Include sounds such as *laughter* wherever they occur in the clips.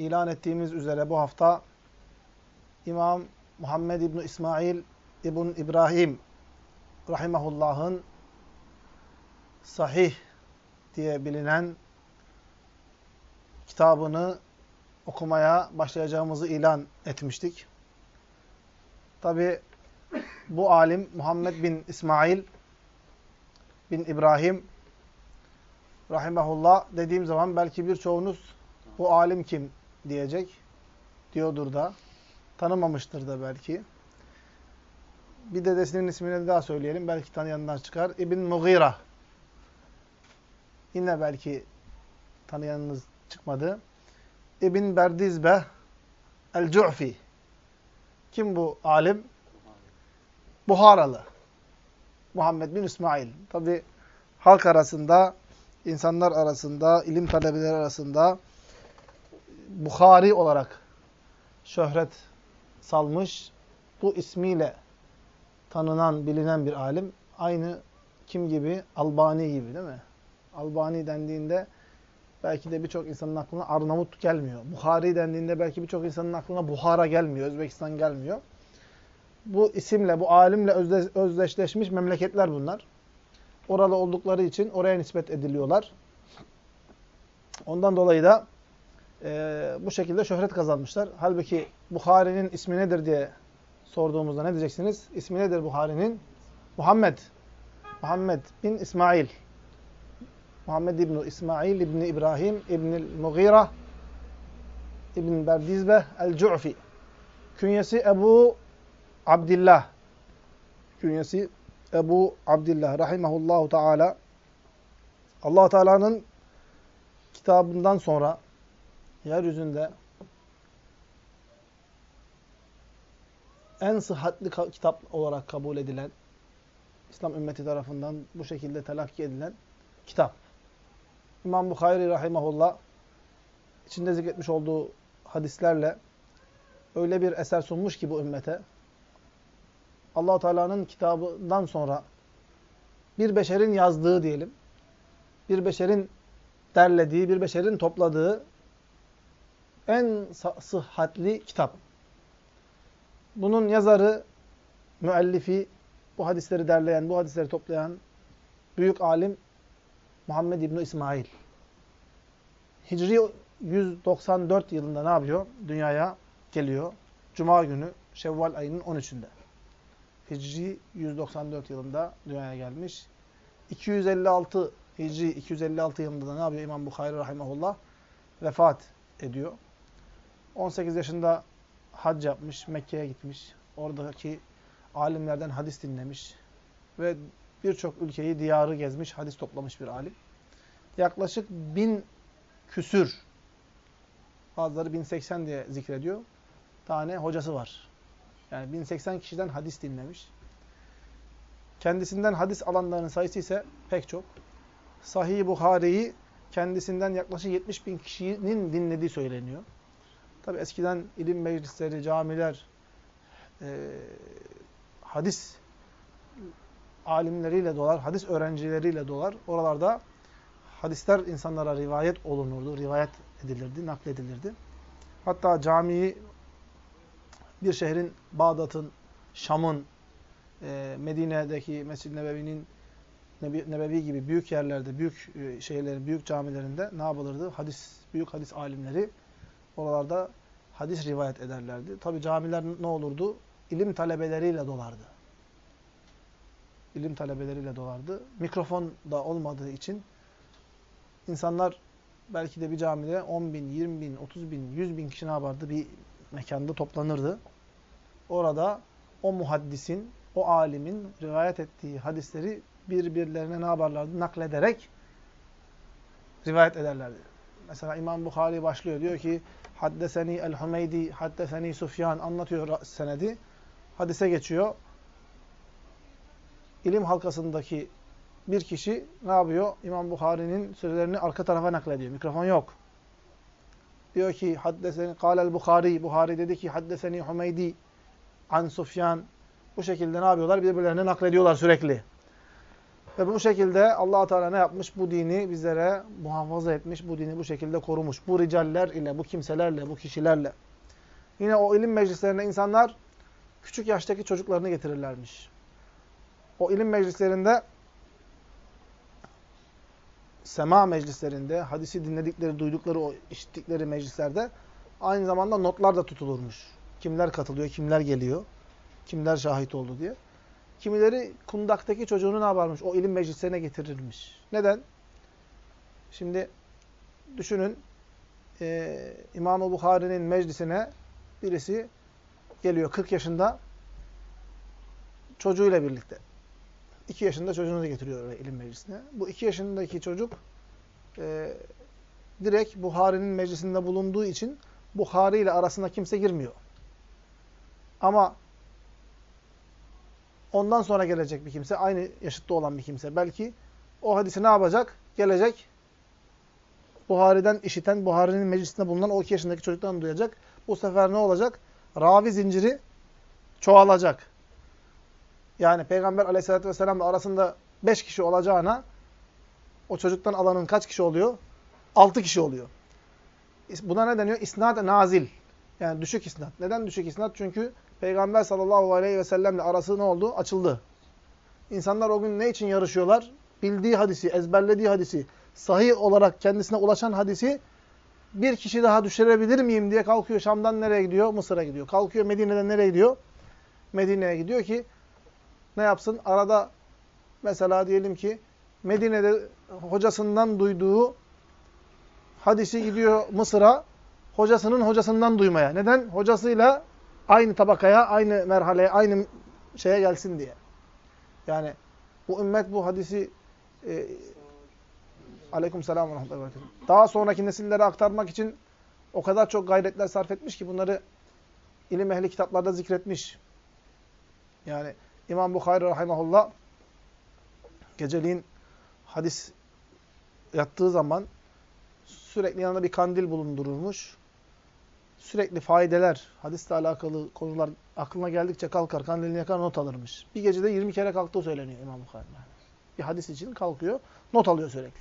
ilan ettiğimiz üzere bu hafta İmam Muhammed İbni İsmail İbn İbrahim Rahimahullah'ın sahih diye bilinen kitabını okumaya başlayacağımızı ilan etmiştik. Tabi bu alim Muhammed bin İsmail bin İbrahim Rahimahullah dediğim zaman belki birçoğunuz bu alim kim diyecek. Diyordur da. Tanımamıştır da belki. Bir dedesinin ismini daha söyleyelim. Belki tanıyanlar çıkar. İbn Mughira. Yine belki tanıyanınız çıkmadı. İbn Berdizbe El-Cu'fi. Kim bu alim? Buharalı. Muhammed bin İsmail. Tabi halk arasında, insanlar arasında, ilim talebeleri arasında Bukhari olarak şöhret salmış, bu ismiyle tanınan, bilinen bir alim. Aynı kim gibi? Albani gibi değil mi? Albani dendiğinde belki de birçok insanın aklına Arnavut gelmiyor. Bukhari dendiğinde belki birçok insanın aklına Buhara gelmiyor, Özbekistan gelmiyor. Bu isimle, bu alimle özdeşleşmiş memleketler bunlar. Oralı oldukları için oraya nispet ediliyorlar. Ondan dolayı da e, bu şekilde şöhret kazanmışlar. Halbuki Bukhari'nin ismi nedir diye sorduğumuzda ne diyeceksiniz? İsmi nedir Bukhari'nin? Muhammed. Muhammed bin İsmail. Muhammed İbni İsmail İbni İbrahim İbni Mughira İbn Berdizbe El-Cu'fi. Künyesi Ebu Abdillah. Künyesi Ebu Abdillah rahimahullahu teala. Allah Teala'nın kitabından sonra yeryüzünde en sıhhatli kitap olarak kabul edilen, İslam ümmeti tarafından bu şekilde telakki edilen kitap. İmam Bukhari rahimahullah içinde zikretmiş olduğu hadislerle öyle bir eser sunmuş ki bu ümmete allah Teala'nın kitabından sonra bir beşerin yazdığı diyelim, bir beşerin derlediği, bir beşerin topladığı en sıhhatli kitap. Bunun yazarı, müellifi, bu hadisleri derleyen, bu hadisleri toplayan büyük alim Muhammed İbni İsmail. Hicri 194 yılında ne yapıyor? Dünyaya geliyor. Cuma günü Şevval ayının 13'ünde. Hicri 194 yılında dünyaya gelmiş. 256 Hicri 256 yılında da ne yapıyor İmam Bukhari rahimahullah? Vefat ediyor. 18 yaşında hac yapmış, Mekke'ye gitmiş. Oradaki alimlerden hadis dinlemiş. Ve birçok ülkeyi, diyarı gezmiş, hadis toplamış bir alim. Yaklaşık bin küsür, bazıları 1080 diye zikrediyor, tane hocası var. Yani 1080 kişiden hadis dinlemiş. Kendisinden hadis alanların sayısı ise pek çok. Sahih-i Bukhari'yi kendisinden yaklaşık 70 bin kişinin dinlediği söyleniyor. Tabi eskiden ilim meclisleri, camiler, e, hadis alimleriyle dolar, hadis öğrencileriyle dolar. Oralarda hadisler insanlara rivayet olunurdu, rivayet edilirdi, nakledilirdi. Hatta camiyi bir şehrin, Bağdat'ın, Şam'ın, e, Medine'deki Mescid-i Nebevi'nin Nebevi gibi büyük yerlerde, büyük e, şehirlerin, büyük camilerinde ne yapılırdı? Hadis, büyük hadis alimleri oralarda hadis rivayet ederlerdi. Tabi camiler ne olurdu? İlim talebeleriyle dolardı. İlim talebeleriyle dolardı. Mikrofon da olmadığı için insanlar belki de bir camide 10 bin, 20 bin, 30 bin, 100 bin kişi ne yapardı? Bir mekanda toplanırdı. Orada o muhaddisin, o alimin rivayet ettiği hadisleri birbirlerine ne yaparlardı? Naklederek rivayet ederlerdi. Mesela İmam Bukhari başlıyor. Diyor ki Haddeseni el-Hümeydi, Haddeseni Sufyan anlatıyor senedi. Hadise geçiyor. İlim halkasındaki bir kişi ne yapıyor? İmam Bukhari'nin sözlerini arka tarafa naklediyor. Mikrofon yok. Diyor ki haddeseni kâlel Bukhari. Bukhari dedi ki haddeseni Hümeydi an Sufyan. Bu şekilde ne yapıyorlar? Birbirlerine naklediyorlar sürekli. Ve bu şekilde allah Teala ne yapmış? Bu dini bizlere muhafaza etmiş. Bu dini bu şekilde korumuş. Bu ricaller ile, bu kimselerle, bu kişilerle. Yine o ilim meclislerine insanlar küçük yaştaki çocuklarını getirirlermiş. O ilim meclislerinde sema meclislerinde, hadisi dinledikleri, duydukları, o işittikleri meclislerde aynı zamanda notlar da tutulurmuş. Kimler katılıyor, kimler geliyor, kimler şahit oldu diye. Kimileri kundaktaki çocuğunu ne yaparmış? O ilim meclislerine getirirmiş. Neden? Şimdi düşünün e, İmam-ı Bukhari'nin meclisine birisi geliyor 40 yaşında çocuğuyla birlikte. 2 yaşında çocuğunu da getiriyor oraya ilim meclisine. Bu 2 yaşındaki çocuk e, direkt Buhari'nin meclisinde bulunduğu için Buhari ile arasında kimse girmiyor. Ama ondan sonra gelecek bir kimse, aynı yaşıtta olan bir kimse belki o hadisi ne yapacak? Gelecek, Buhari'den işiten, Buhari'nin meclisinde bulunan o 2 yaşındaki çocuktan duyacak. Bu sefer ne olacak? Ravi zinciri çoğalacak. Yani Peygamber aleyhissalatü vesselamla arasında 5 kişi olacağına o çocuktan alanın kaç kişi oluyor? 6 kişi oluyor. Buna ne deniyor? İsnad nazil. Yani düşük isnat. Neden düşük isnat? Çünkü Peygamber sallallahu aleyhi ve sellemle arası ne oldu? Açıldı. İnsanlar o gün ne için yarışıyorlar? Bildiği hadisi, ezberlediği hadisi, sahih olarak kendisine ulaşan hadisi bir kişi daha düşürebilir miyim diye kalkıyor. Şam'dan nereye gidiyor? Mısır'a gidiyor. Kalkıyor Medine'den nereye gidiyor? Medine'ye gidiyor ki ne yapsın? Arada mesela diyelim ki Medine'de hocasından duyduğu hadisi gidiyor Mısır'a hocasının hocasından duymaya. Neden? Hocasıyla aynı tabakaya, aynı merhaleye, aynı şeye gelsin diye. Yani bu ümmet bu hadisi e, aleyküm selam ve rahmetullahi daha sonraki nesillere aktarmak için o kadar çok gayretler sarf etmiş ki bunları ilim ehli kitaplarda zikretmiş. Yani İmam Bukhari rahimahullah geceliğin hadis yattığı zaman sürekli yanında bir kandil bulundururmuş. Sürekli faydeler, hadisle alakalı konular aklına geldikçe kalkar, kandilini yakar, not alırmış. Bir gecede 20 kere kalktığı söyleniyor İmam Bukhari. Bir hadis için kalkıyor, not alıyor sürekli.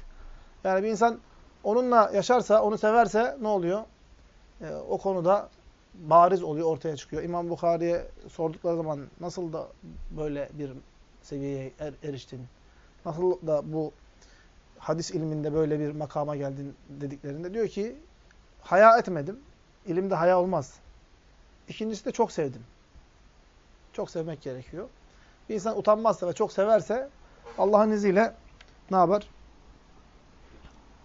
Yani bir insan onunla yaşarsa, onu severse ne oluyor? Ee, o konuda bariz oluyor, ortaya çıkıyor. İmam Bukhari'ye sordukları zaman nasıl da böyle bir seviyeye er, eriştin? Nasıl da bu hadis ilminde böyle bir makama geldin dediklerinde diyor ki haya etmedim. İlimde haya olmaz. İkincisi de çok sevdim. Çok sevmek gerekiyor. Bir insan utanmazsa ve çok severse Allah'ın izniyle ne yapar?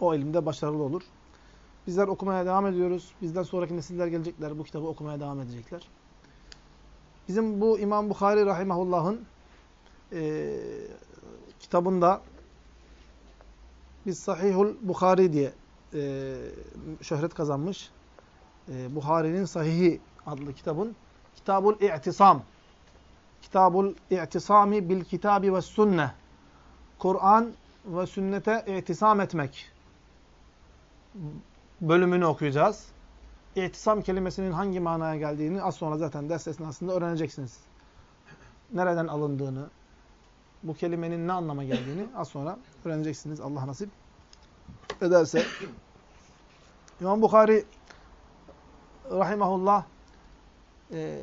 O ilimde başarılı olur. Bizler okumaya devam ediyoruz. Bizden sonraki nesiller gelecekler. Bu kitabı okumaya devam edecekler. Bizim bu İmam Bukhari Rahimahullah'ın e, kitabında biz Sahihul Bukhari diye e, şöhret kazanmış. E, Bukhari'nin Sahihi adlı kitabın Kitabul İ'tisam. Kitabul İ'tisami bil kitabi ve sünne. Kur'an ve sünnete itisam etmek bölümünü okuyacağız. İtisam kelimesinin hangi manaya geldiğini az sonra zaten ders esnasında öğreneceksiniz. nereden alındığını, bu kelimenin ne anlama geldiğini az sonra öğreneceksiniz Allah nasip ederse. İmam Bukhari rahimahullah e,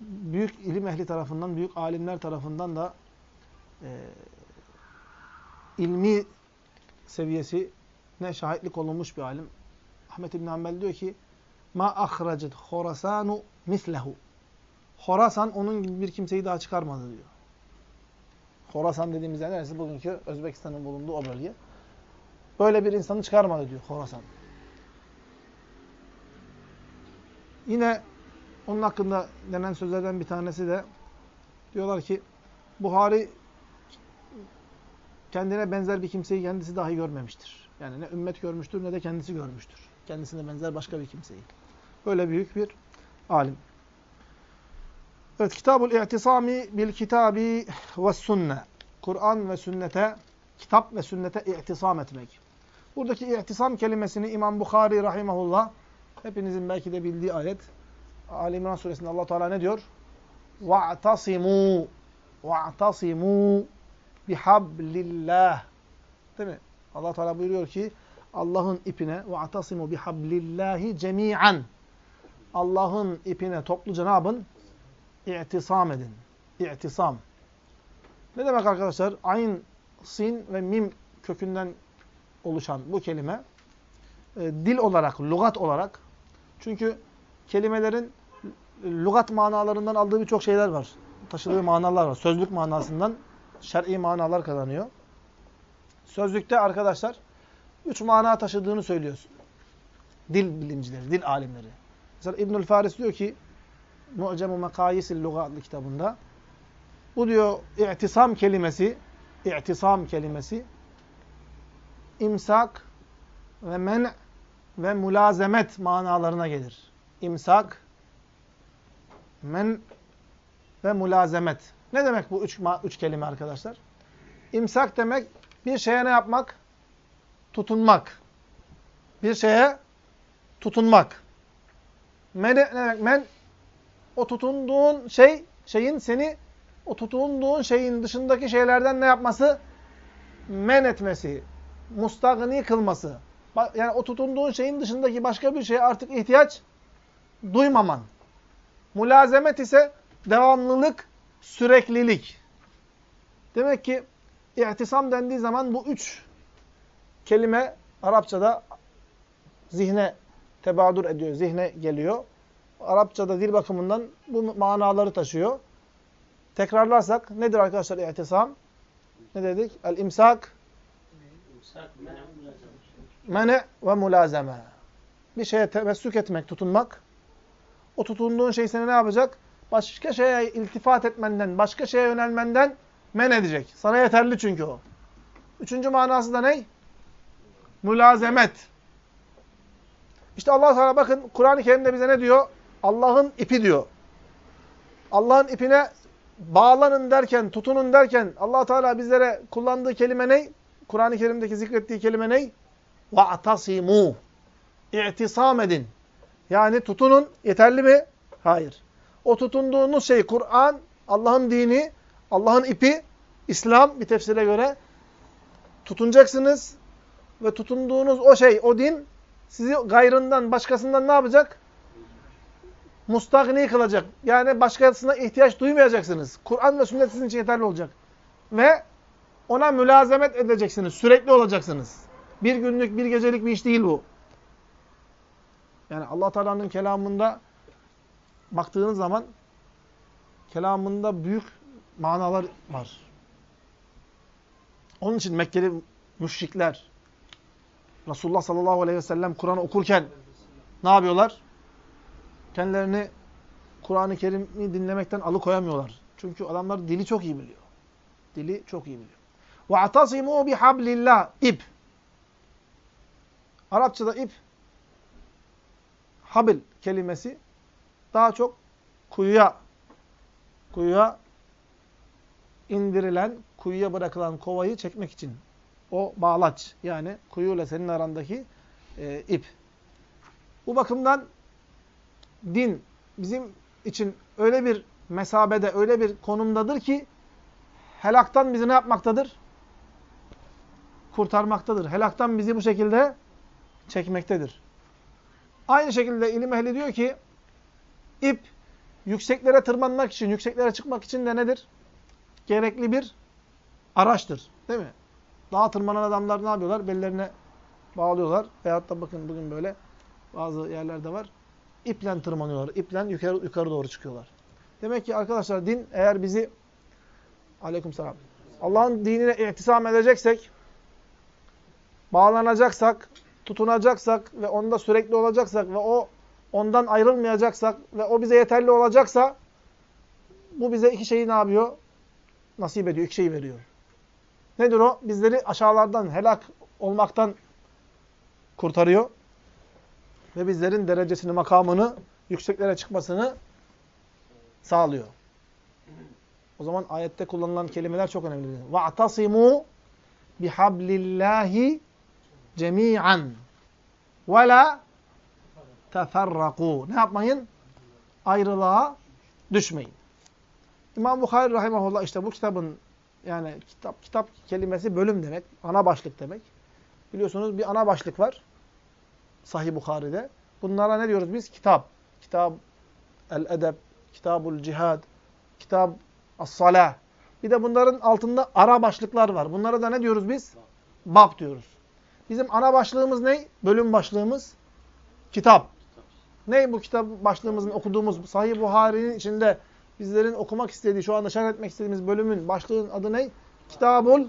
büyük ilim ehli tarafından, büyük alimler tarafından da e, ilmi seviyesi ne şahitlik olunmuş bir alim. Ahmet İbn Hanbel diyor ki ma ahracet Horasanu mislehu. Horasan onun gibi bir kimseyi daha çıkarmadı diyor. Horasan dediğimiz yer neresi? Bugünkü Özbekistan'ın bulunduğu o bölge. Böyle bir insanı çıkarmadı diyor Horasan. Yine onun hakkında denen sözlerden bir tanesi de diyorlar ki Buhari kendine benzer bir kimseyi kendisi dahi görmemiştir. Yani ne ümmet görmüştür ne de kendisi görmüştür. Kendisine benzer başka bir kimseyi. Böyle büyük bir alim. Evet, Kitabul İ'tisami bil kitabi ve sünne. Kur'an ve sünnete, kitap ve sünnete i'tisam etmek. Buradaki i'tisam kelimesini İmam Bukhari rahimahullah hepinizin belki de bildiği ayet Ali İmran suresinde Allah Teala ne diyor? Va'tasimu va'tasimu bihablillah. Değil mi? Allah Teala buyuruyor ki Allah'ın ipine va'tasimu bihablillahi cemi'an. Allah'ın ipine topluca ne yapın? İ'tisam edin. İ'tisam. Ne demek arkadaşlar? Ayn, sin ve mim kökünden oluşan bu kelime e, dil olarak, lugat olarak çünkü kelimelerin lugat manalarından aldığı birçok şeyler var. Taşıdığı manalar var. Sözlük manasından şer'i manalar kazanıyor. Sözlükte arkadaşlar üç mana taşıdığını söylüyorsun. Dil bilimcileri, dil alimleri. Mesela İbnül Faris diyor ki Mu'cemu Mekayisil Luga adlı kitabında bu diyor i'tisam kelimesi i'tisam kelimesi imsak ve men ve mulazemet manalarına gelir. İmsak, men ve mulazemet. Ne demek bu üç, üç kelime arkadaşlar? İmsak demek bir şeye ne yapmak? Tutunmak. Bir şeye tutunmak. Men ne demek? Men o tutunduğun şey, şeyin seni o tutunduğun şeyin dışındaki şeylerden ne yapması? Men etmesi. Mustagni kılması. Yani o tutunduğun şeyin dışındaki başka bir şeye artık ihtiyaç duymaman. Mulazemet ise devamlılık, süreklilik. Demek ki ihtisam dendiği zaman bu üç kelime Arapçada zihne tebadur ediyor, zihne geliyor. Arapçada dil bakımından bu manaları taşıyor. Tekrarlarsak nedir arkadaşlar ihtisam? Ne dedik? El-imsak mene ve mulazeme. Bir şeye tevessük etmek, tutunmak. O tutunduğun şey seni ne yapacak? Başka şeye iltifat etmenden, başka şeye yönelmenden men edecek. Sana yeterli çünkü o. Üçüncü manası da ne? Mülazemet. İşte Allah Teala bakın Kur'an-ı Kerim'de bize ne diyor? Allah'ın ipi diyor. Allah'ın ipine bağlanın derken, tutunun derken allah Teala bizlere kullandığı kelime ne? Kur'an-ı Kerim'deki zikrettiği kelime ne? وَاَعْتَصِمُوا İ'tisam edin. Yani tutunun. Yeterli mi? Hayır. O tutunduğunuz şey Kur'an, Allah'ın dini, Allah'ın ipi, İslam bir tefsire göre tutunacaksınız. Ve tutunduğunuz o şey, o din sizi gayrından, başkasından ne yapacak? Mustagni kılacak. Yani başkasına ihtiyaç duymayacaksınız. Kur'an ve sünnet sizin için yeterli olacak. Ve ona mülazemet edeceksiniz. Sürekli olacaksınız. Bir günlük, bir gecelik bir iş değil bu. Yani allah Teala'nın kelamında baktığınız zaman kelamında büyük manalar var. Onun için Mekkeli müşrikler Resulullah sallallahu aleyhi ve sellem Kur'an okurken ne yapıyorlar? Kendilerini Kur'an-ı Kerim'i dinlemekten alıkoyamıyorlar. Çünkü adamlar dili çok iyi biliyor. Dili çok iyi biliyor. وَاَعْتَصِمُوا بِحَبْلِ İp. Arapçada ip, habil kelimesi daha çok kuyuya, kuyuya indirilen, kuyuya bırakılan kovayı çekmek için. O bağlaç yani kuyuyla senin arandaki e, ip. Bu bakımdan din bizim için öyle bir mesabede, öyle bir konumdadır ki helaktan bizi ne yapmaktadır? Kurtarmaktadır. Helaktan bizi bu şekilde çekmektedir. Aynı şekilde ilim ehli diyor ki ip yükseklere tırmanmak için, yükseklere çıkmak için de nedir? Gerekli bir araçtır. Değil mi? Dağa tırmanan adamlar ne yapıyorlar? Bellerine bağlıyorlar. Veyahut da bakın bugün böyle bazı yerlerde var. İple tırmanıyorlar. İple yukarı, yukarı doğru çıkıyorlar. Demek ki arkadaşlar din eğer bizi aleykümselam Allah'ın dinine ihtisam edeceksek bağlanacaksak, tutunacaksak ve onda sürekli olacaksak ve o ondan ayrılmayacaksak ve o bize yeterli olacaksa bu bize iki şeyi ne yapıyor? Nasip ediyor, iki şeyi veriyor. Nedir o? Bizleri aşağılardan, helak olmaktan kurtarıyor. Ve bizlerin derecesini, makamını, yükseklere çıkmasını sağlıyor. O zaman ayette kullanılan kelimeler çok önemli. وَاَعْتَصِمُوا بِحَبْلِ اللّٰهِ cemi'an ve la teferraku. Ne yapmayın? Ayrılığa düşmeyin. İmam Bukhari rahimahullah işte bu kitabın yani kitap kitap kelimesi bölüm demek, ana başlık demek. Biliyorsunuz bir ana başlık var. Sahih Bukhari'de. Bunlara ne diyoruz biz? Kitap. Kitab el-edeb, kitabul cihad, kitab as-salah. Bir de bunların altında ara başlıklar var. Bunlara da ne diyoruz biz? Bab diyoruz. Bizim ana başlığımız ne? Bölüm başlığımız kitap. Ne bu kitap başlığımızın okuduğumuz Sahih Buhari'nin içinde bizlerin okumak istediği, şu anda şerh etmek istediğimiz bölümün başlığın adı ne? Kitabul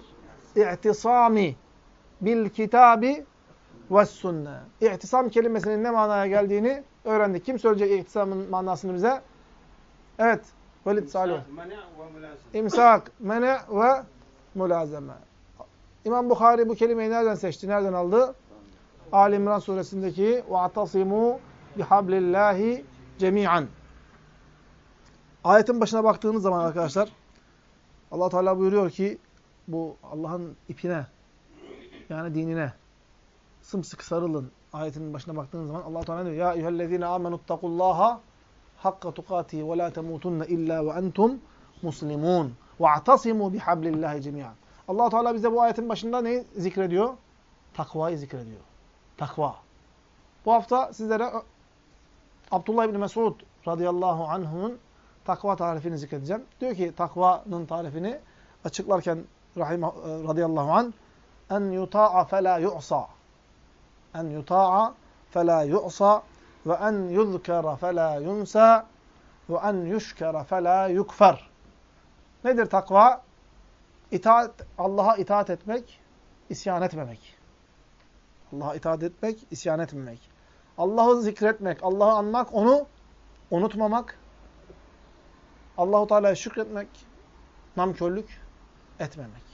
İ'tisami bil kitabi ve sünne. İ'tisam kelimesinin ne manaya geldiğini öğrendik. Kim söyleyecek ihtisamın manasını bize? Evet. Velid Salih. İmsak, mene ve mülazeme. İmam Bukhari bu kelimeyi nereden seçti? Nereden aldı? Ali İmran suresindeki وَاَعْتَصِمُوا بِحَبْلِ اللّٰهِ جَمِيعًا Ayetin başına baktığınız zaman arkadaşlar allah Teala buyuruyor ki bu Allah'ın ipine yani dinine sımsıkı sarılın. Ayetin başına baktığınız zaman allah Teala diyor Ya eyyühellezine amenuttakullaha hakka tukatihi ve la temutunne illa ve entum muslimun ve'tasimu bihablillahi cemiyan. allah Teala bize bu ayetin başında neyi zikrediyor? Takvayı zikrediyor. Takva. Bu hafta sizlere Abdullah İbni Mesud radıyallahu anh'ın takva tarifini zikredeceğim. Diyor ki takvanın tarifini açıklarken rahimah, radıyallahu anh en yuta'a fela yu'sa en yuta'a fela yu'sa ve en yuzkara fela yunsa ve en yuşkara fela yukfer. Nedir takva? İtaat, Allah'a itaat etmek, isyan etmemek. Allah'a itaat etmek, isyan etmemek. Allah'ı zikretmek, Allah'ı anmak, onu unutmamak. Allahu Teala'ya şükretmek, namkörlük etmemek.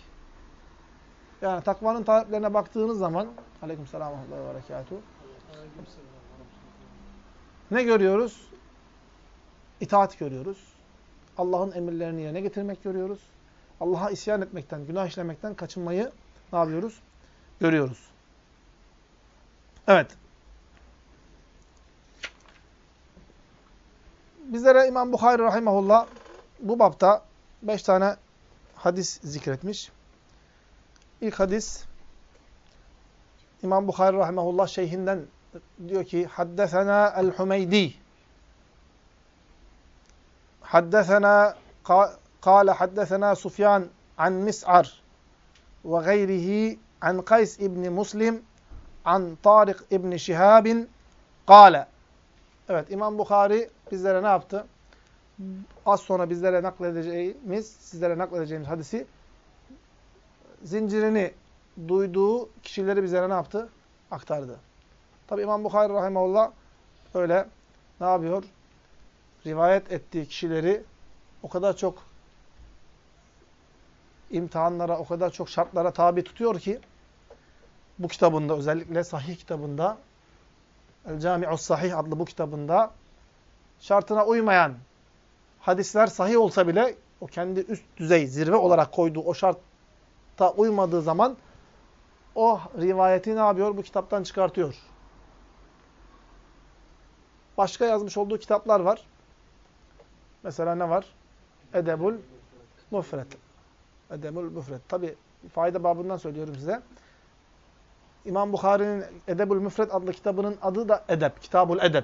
Yani takvanın tariflerine baktığınız zaman Aleykümselam ve berekatuhu. Ne görüyoruz? İtaat görüyoruz. Allah'ın emirlerini yerine getirmek görüyoruz. Allah'a isyan etmekten, günah işlemekten kaçınmayı ne yapıyoruz? Görüyoruz. Evet. Bizlere İmam Bukhari rahimahullah bu bapta beş tane hadis zikretmiş. İlk hadis İmam Bukhari rahimahullah şeyhinden diyor ki Haddesena el-Hümeydi Haddesena kâle haddesena Sufyan an Mis'ar ve gayrihi an Kays ibn Muslim an Tariq ibn Şihabin kâle Evet İmam Bukhari bizlere ne yaptı? Az sonra bizlere nakledeceğimiz, sizlere nakledeceğimiz hadisi zincirini duyduğu kişileri bizlere ne yaptı? Aktardı. Tabi İmam Bukhari Rahimahullah öyle ne yapıyor? Rivayet ettiği kişileri o kadar çok imtihanlara, o kadar çok şartlara tabi tutuyor ki bu kitabında özellikle sahih kitabında El Cami'us Sahih adlı bu kitabında şartına uymayan hadisler sahih olsa bile o kendi üst düzey, zirve olarak koyduğu o şartta uymadığı zaman o rivayeti ne yapıyor? Bu kitaptan çıkartıyor. Başka yazmış olduğu kitaplar var. Mesela ne var? Edebul Mufret. Edebul Mufret. Tabi fayda babından söylüyorum size. İmam Bukhari'nin Edebul Müfret adlı kitabının adı da Edeb. Kitabul Edeb.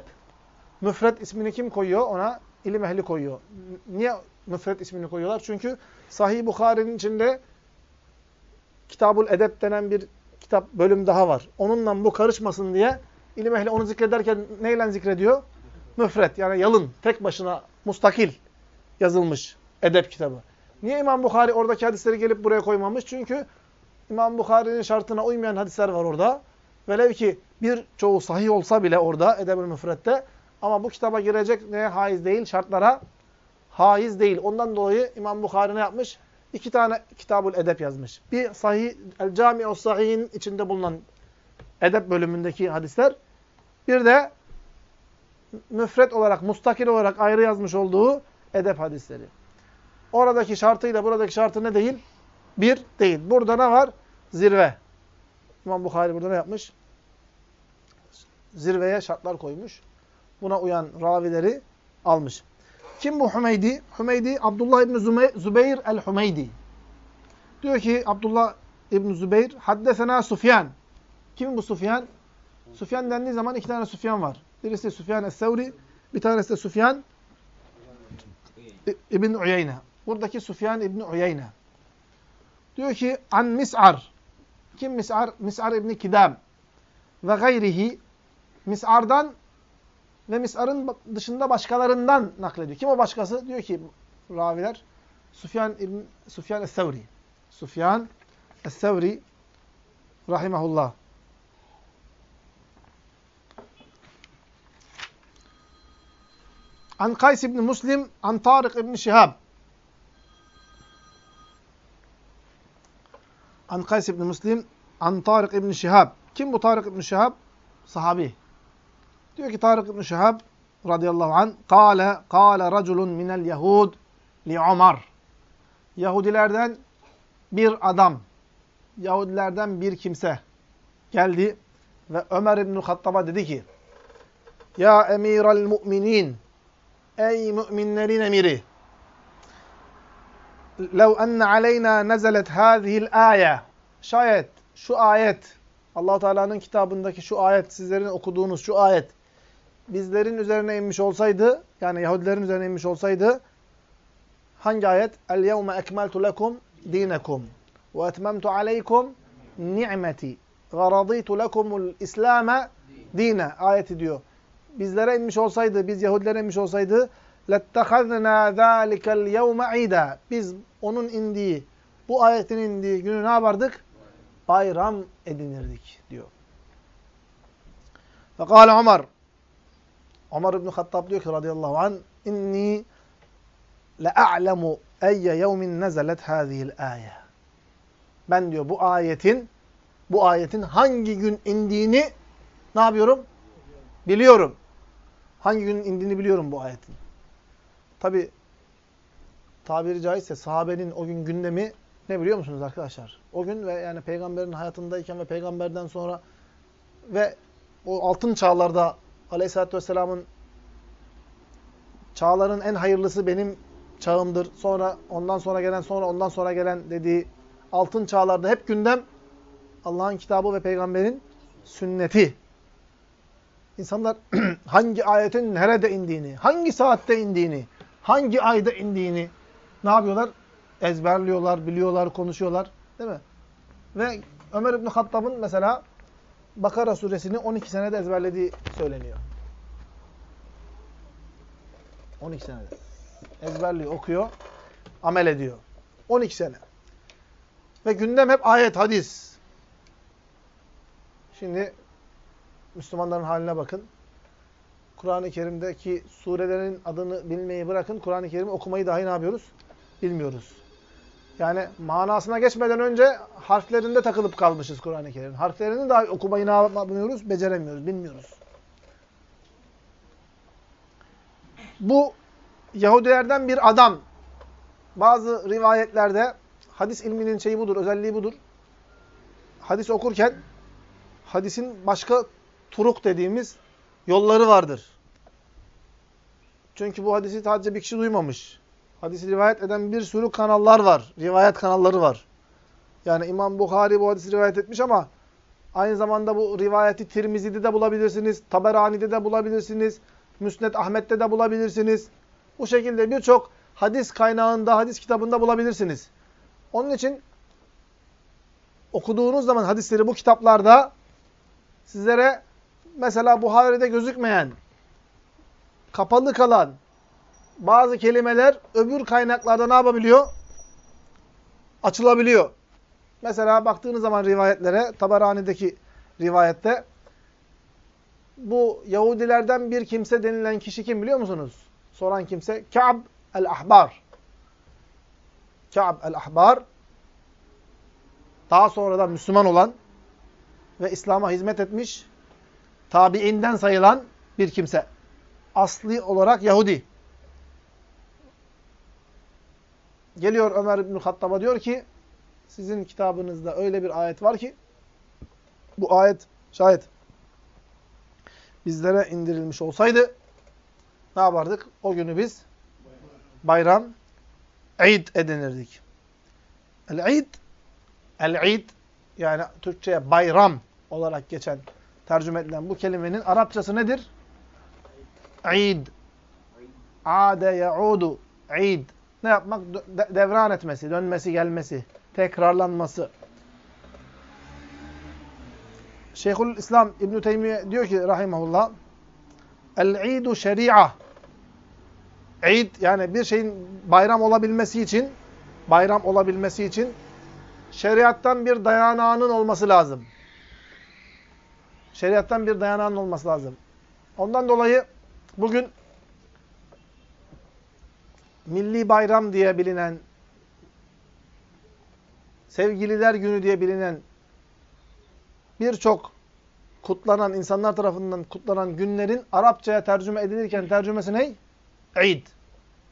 Müfret ismini kim koyuyor? Ona ilim ehli koyuyor. Niye Müfret ismini koyuyorlar? Çünkü Sahih Bukhari'nin içinde Kitabul Edeb denen bir kitap bölüm daha var. Onunla bu karışmasın diye ilim ehli onu zikrederken neyle zikrediyor? Müfret yani yalın, tek başına, mustakil yazılmış edep kitabı. Niye İmam Bukhari oradaki hadisleri gelip buraya koymamış? Çünkü İmam Bukhari'nin şartına uymayan hadisler var orada. Velev ki birçoğu sahih olsa bile orada Edeb-ül Müfret'te ama bu kitaba girecek neye haiz değil? Şartlara haiz değil. Ondan dolayı İmam Bukhari ne yapmış? İki tane Kitabul Edep yazmış. Bir Sahih El Cami'u Sahih'in içinde bulunan edep bölümündeki hadisler. Bir de müfret olarak, mustakil olarak ayrı yazmış olduğu edep hadisleri. Oradaki şartıyla buradaki şartı ne değil? Bir değil. Burada ne var? Zirve. İmam Bukhari burada ne yapmış? Zirveye şartlar koymuş. Buna uyan ravileri almış. Kim bu Hümeydi? Hümeydi Abdullah İbni Zübeyir el-Hümeydi. Diyor ki Abdullah İbni Zübeyir Haddesena Sufyan. Kim bu Sufyan? Sufyan dendiği zaman iki tane Sufyan var. Birisi Sufyan es-Sevri, bir tanesi de Sufyan İbn Uyeyne. Buradaki Sufyan İbn Uyeyne. Diyor ki an Mis'ar. Kim Mis'ar? Mis'ar İbn Kidam. Ve gayrihi Mis'ardan ve Mis'ar'ın dışında başkalarından naklediyor. Kim o başkası? Diyor ki raviler Sufyan İbn Sufyan es-Sevri. Sufyan es-Sevri rahimehullah. An Kays ibn Muslim, an Tarık ibn Şihab. An Kays ibn Muslim, an Tarık ibn Şihab. Kim bu Tarık ibn Şihab? Sahabi. Diyor ki Tarık ibn Şihab radıyallahu an, kâle, kâle raculun minel yehud li Umar. Yahudilerden bir adam, Yahudilerden bir kimse geldi ve Ömer ibn Hattab'a dedi ki, Ya emiral mu'minin, Ey müminlerin emiri! لَوْ اَنَّ عَلَيْنَا نَزَلَتْ هَذِهِ الْآيَةِ Şayet şu ayet, allah Teala'nın kitabındaki şu ayet, sizlerin okuduğunuz şu ayet, bizlerin üzerine inmiş olsaydı, yani Yahudilerin üzerine inmiş olsaydı, hangi ayet? اَلْيَوْمَ اَكْمَلْتُ لَكُمْ دِينَكُمْ وَاَتْمَمْتُ عَلَيْكُمْ نِعْمَتِي وَرَضِيتُ لَكُمُ الْاِسْلَامَ dine ayeti diyor bizlere inmiş olsaydı, biz Yahudilere inmiş olsaydı لَاتَّخَذْنَا ذَٰلِكَ الْيَوْمَ عِيدًا Biz onun indiği, bu ayetin indiği günü ne yapardık? Bayram edinirdik diyor. Fekale Ömer Ömer İbn-i Hattab diyor ki radıyallahu anh inni le'a'lemu eyye yevmin nezelet hâzihil âye. Ben diyor bu ayetin bu ayetin hangi gün indiğini ne yapıyorum? Biliyorum. Hangi gün indiğini biliyorum bu ayetin. Tabi tabiri caizse sahabenin o gün gündemi ne biliyor musunuz arkadaşlar? O gün ve yani peygamberin hayatındayken ve peygamberden sonra ve o altın çağlarda aleyhissalatü vesselamın çağların en hayırlısı benim çağımdır. Sonra ondan sonra gelen sonra ondan sonra gelen dediği altın çağlarda hep gündem Allah'ın kitabı ve peygamberin sünneti. İnsanlar *clears throat* hangi ayetin nerede indiğini, hangi saatte indiğini, hangi ayda indiğini ne yapıyorlar? Ezberliyorlar, biliyorlar, konuşuyorlar. Değil mi? Ve Ömer İbni Hattab'ın mesela Bakara suresini 12 senede ezberlediği söyleniyor. 12 senede. Ezberliyor, okuyor, amel ediyor. 12 sene. Ve gündem hep ayet, hadis. Şimdi Müslümanların haline bakın. Kur'an-ı Kerim'deki surelerin adını bilmeyi bırakın. Kur'an-ı Kerim'i okumayı dahi ne yapıyoruz? Bilmiyoruz. Yani manasına geçmeden önce harflerinde takılıp kalmışız Kur'an-ı Kerim'in. Harflerini dahi okumayı ne yapamıyoruz? Beceremiyoruz, bilmiyoruz. Bu Yahudilerden bir adam. Bazı rivayetlerde hadis ilminin şeyi budur, özelliği budur. Hadis okurken hadisin başka turuk dediğimiz yolları vardır. Çünkü bu hadisi sadece bir kişi duymamış. Hadisi rivayet eden bir sürü kanallar var. Rivayet kanalları var. Yani İmam Bukhari bu hadisi rivayet etmiş ama aynı zamanda bu rivayeti Tirmizi'de de bulabilirsiniz. Taberani'de de bulabilirsiniz. Müsned Ahmet'te de bulabilirsiniz. Bu şekilde birçok hadis kaynağında, hadis kitabında bulabilirsiniz. Onun için okuduğunuz zaman hadisleri bu kitaplarda sizlere mesela Buhari'de gözükmeyen, kapalı kalan bazı kelimeler öbür kaynaklarda ne yapabiliyor? Açılabiliyor. Mesela baktığınız zaman rivayetlere, Tabarani'deki rivayette bu Yahudilerden bir kimse denilen kişi kim biliyor musunuz? Soran kimse Ka'b el-Ahbar. Ka'b el-Ahbar daha sonra da Müslüman olan ve İslam'a hizmet etmiş, tabiinden sayılan bir kimse. Asli olarak Yahudi. Geliyor Ömer İbn Hattab'a diyor ki, sizin kitabınızda öyle bir ayet var ki, bu ayet şayet bizlere indirilmiş olsaydı, ne yapardık? O günü biz bayram, Eid edinirdik. El-Eid, El-Eid yani Türkçe'ye bayram olarak geçen, tercüme edilen bu kelimenin Arapçası nedir? Eid. Ade yaudu. Eid. Ne yapmak? De devran etmesi, dönmesi, gelmesi, tekrarlanması. Şeyhül İslam İbn Teymiye diyor ki rahimehullah El-İdu şeria. Eid yani bir şeyin bayram olabilmesi için bayram olabilmesi için şeriattan bir dayanağının olması lazım. Şeriattan bir dayanağının olması lazım. Ondan dolayı bugün milli bayram diye bilinen, sevgililer günü diye bilinen birçok kutlanan, insanlar tarafından kutlanan günlerin Arapçaya tercüme edilirken tercümesi ne? Eid.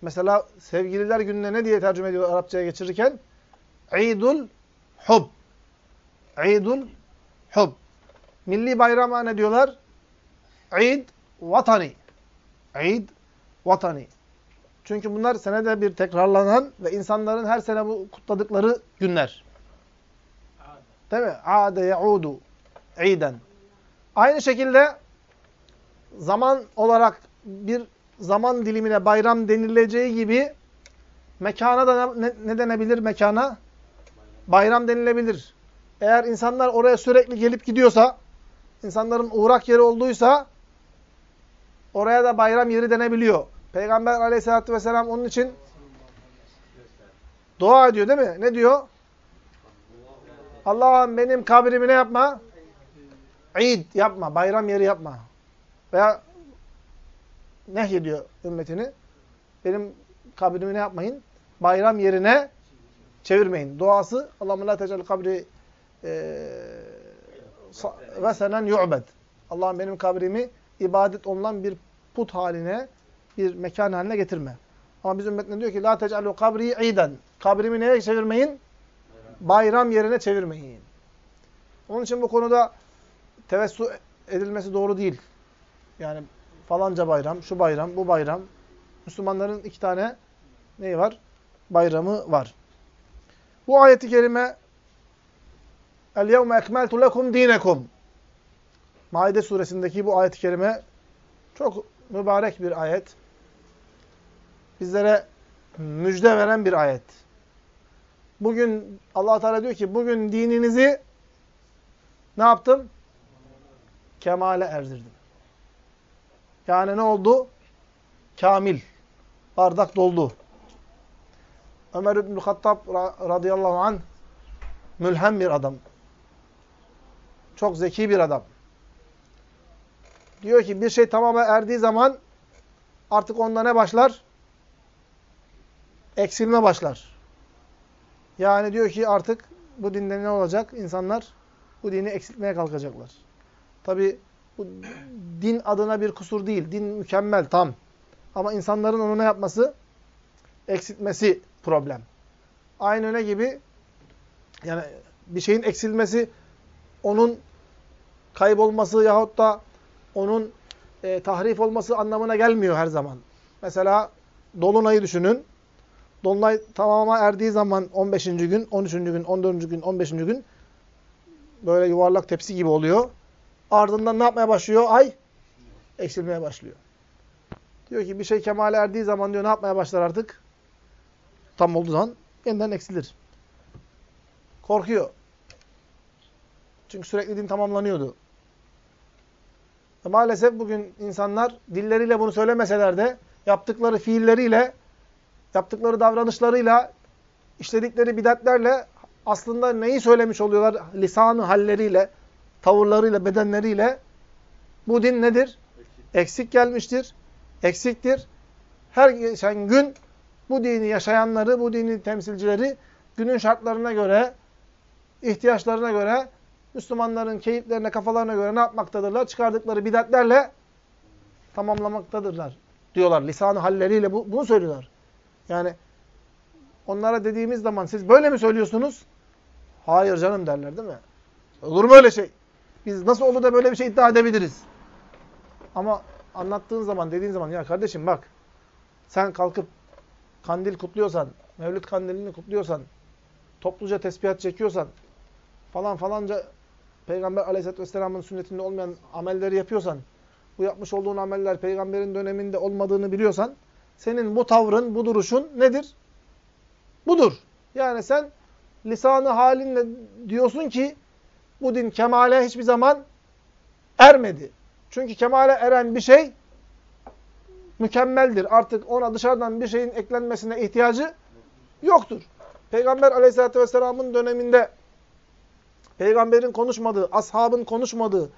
Mesela sevgililer gününe ne diye tercüme ediyor Arapçaya geçirirken? Eidul Hub. Eidul Hub. Milli bayrama ne diyorlar? Eid Vatani. Eid Vatani. Çünkü bunlar senede bir tekrarlanan ve insanların her sene bu kutladıkları günler. Değil mi? Ade yaudu. Eiden. Aynı şekilde zaman olarak bir zaman dilimine bayram denileceği gibi mekana da ne, ne denebilir mekana? Bayram denilebilir. Eğer insanlar oraya sürekli gelip gidiyorsa, insanların uğrak yeri olduysa oraya da bayram yeri denebiliyor. Peygamber aleyhissalatü vesselam onun için dua ediyor değil mi? Ne diyor? Allah'ım benim kabrimi ne yapma? İd yapma, bayram yeri yapma. Veya nehyediyor ümmetini. Benim kabrimi ne yapmayın? Bayram yerine çevirmeyin. Duası Allahümme la tecal kabri ve senen yu'bed. Allah'ım benim kabrimi ibadet olunan bir put haline, bir mekan haline getirme. Ama biz ümmetine diyor ki la tecalu kabri iden. Kabrimi neye çevirmeyin? Bayram yerine çevirmeyin. Onun için bu konuda tevessü edilmesi doğru değil. Yani falanca bayram, şu bayram, bu bayram. Müslümanların iki tane neyi var? Bayramı var. Bu ayeti kerime El yevme ekmeltu lekum dinekum. Maide suresindeki bu ayet-i kerime çok mübarek bir ayet. Bizlere müjde veren bir ayet. Bugün Allah Teala diyor ki bugün dininizi ne yaptım? Kemale erdirdim. Yani ne oldu? Kamil. Bardak doldu. Ömer İbn-i Hattab radıyallahu anh mülhem bir adam. Çok zeki bir adam. Diyor ki bir şey tamama erdiği zaman artık onda ne başlar? Eksilme başlar. Yani diyor ki artık bu dinde ne olacak? İnsanlar bu dini eksiltmeye kalkacaklar. Tabi bu din adına bir kusur değil. Din mükemmel, tam. Ama insanların onu ne yapması? Eksiltmesi problem. Aynı ne gibi? Yani bir şeyin eksilmesi onun kaybolması yahut da onun e, tahrif olması anlamına gelmiyor her zaman. Mesela Dolunay'ı düşünün. Dolunay tamama erdiği zaman 15. gün, 13. gün, 14. gün, 15. gün böyle yuvarlak tepsi gibi oluyor. Ardından ne yapmaya başlıyor? Ay eksilmeye başlıyor. Diyor ki bir şey kemale erdiği zaman diyor ne yapmaya başlar artık? Tam olduğu zaman yeniden eksilir. Korkuyor. Çünkü sürekli din tamamlanıyordu. Ve maalesef bugün insanlar dilleriyle bunu söylemeseler de yaptıkları fiilleriyle, yaptıkları davranışlarıyla, işledikleri bidatlerle aslında neyi söylemiş oluyorlar? Lisanı halleriyle, tavırlarıyla, bedenleriyle. Bu din nedir? Eksik gelmiştir. Eksiktir. Her geçen gün bu dini yaşayanları, bu dini temsilcileri günün şartlarına göre, ihtiyaçlarına göre, Müslümanların keyiflerine, kafalarına göre ne yapmaktadırlar? Çıkardıkları bidatlerle tamamlamaktadırlar diyorlar. Lisanı halleriyle bu, bunu söylüyorlar. Yani onlara dediğimiz zaman siz böyle mi söylüyorsunuz? Hayır canım derler değil mi? Olur mu öyle şey? Biz nasıl olur da böyle bir şey iddia edebiliriz? Ama anlattığın zaman, dediğin zaman ya kardeşim bak sen kalkıp kandil kutluyorsan, Mevlüt kandilini kutluyorsan, topluca tesbihat çekiyorsan, falan falanca Peygamber aleyhisselatü vesselamın sünnetinde olmayan amelleri yapıyorsan, bu yapmış olduğun ameller peygamberin döneminde olmadığını biliyorsan, senin bu tavrın, bu duruşun nedir? Budur. Yani sen lisanı halinle diyorsun ki, bu din kemale hiçbir zaman ermedi. Çünkü kemale eren bir şey mükemmeldir. Artık ona dışarıdan bir şeyin eklenmesine ihtiyacı yoktur. Peygamber aleyhissalatü vesselamın döneminde peygamberin konuşmadığı, ashabın konuşmadığı,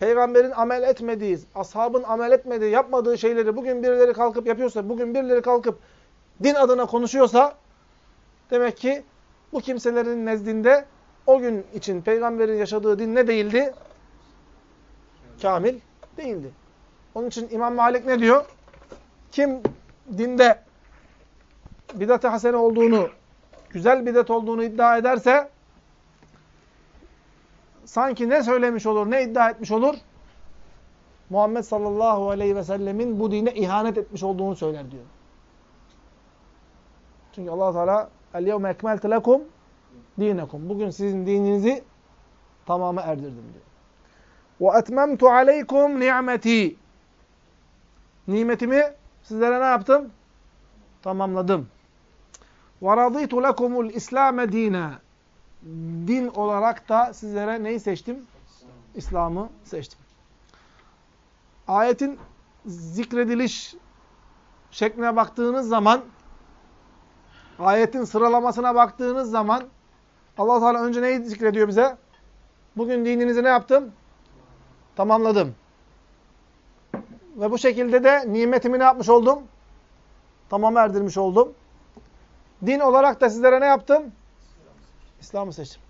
peygamberin amel etmediği, ashabın amel etmediği, yapmadığı şeyleri bugün birileri kalkıp yapıyorsa, bugün birileri kalkıp din adına konuşuyorsa demek ki bu kimselerin nezdinde o gün için peygamberin yaşadığı din ne değildi? Kamil değildi. Onun için İmam Malik ne diyor? Kim dinde bidat-ı hasene olduğunu, güzel bidat olduğunu iddia ederse sanki ne söylemiş olur, ne iddia etmiş olur? Muhammed sallallahu aleyhi ve sellemin bu dine ihanet etmiş olduğunu söyler diyor. Çünkü allah Teala el-yevme ekmelte lekum dinekum. Bugün sizin dininizi tamamı erdirdim diyor. Etmemtu aleykum ni'meti. Nimetimi sizlere ne yaptım? Tamamladım. Raditu lekumul İslam dine. Din olarak da sizlere neyi seçtim? İslam'ı seçtim. Ayetin zikrediliş şekline baktığınız zaman ayetin sıralamasına baktığınız zaman Allah Teala önce neyi zikrediyor bize? Bugün dininizi ne yaptım? Tamamladım. Ve bu şekilde de nimetimi ne yapmış oldum? Tamam erdirmiş oldum. Din olarak da sizlere ne yaptım? İslam'ı seçtim.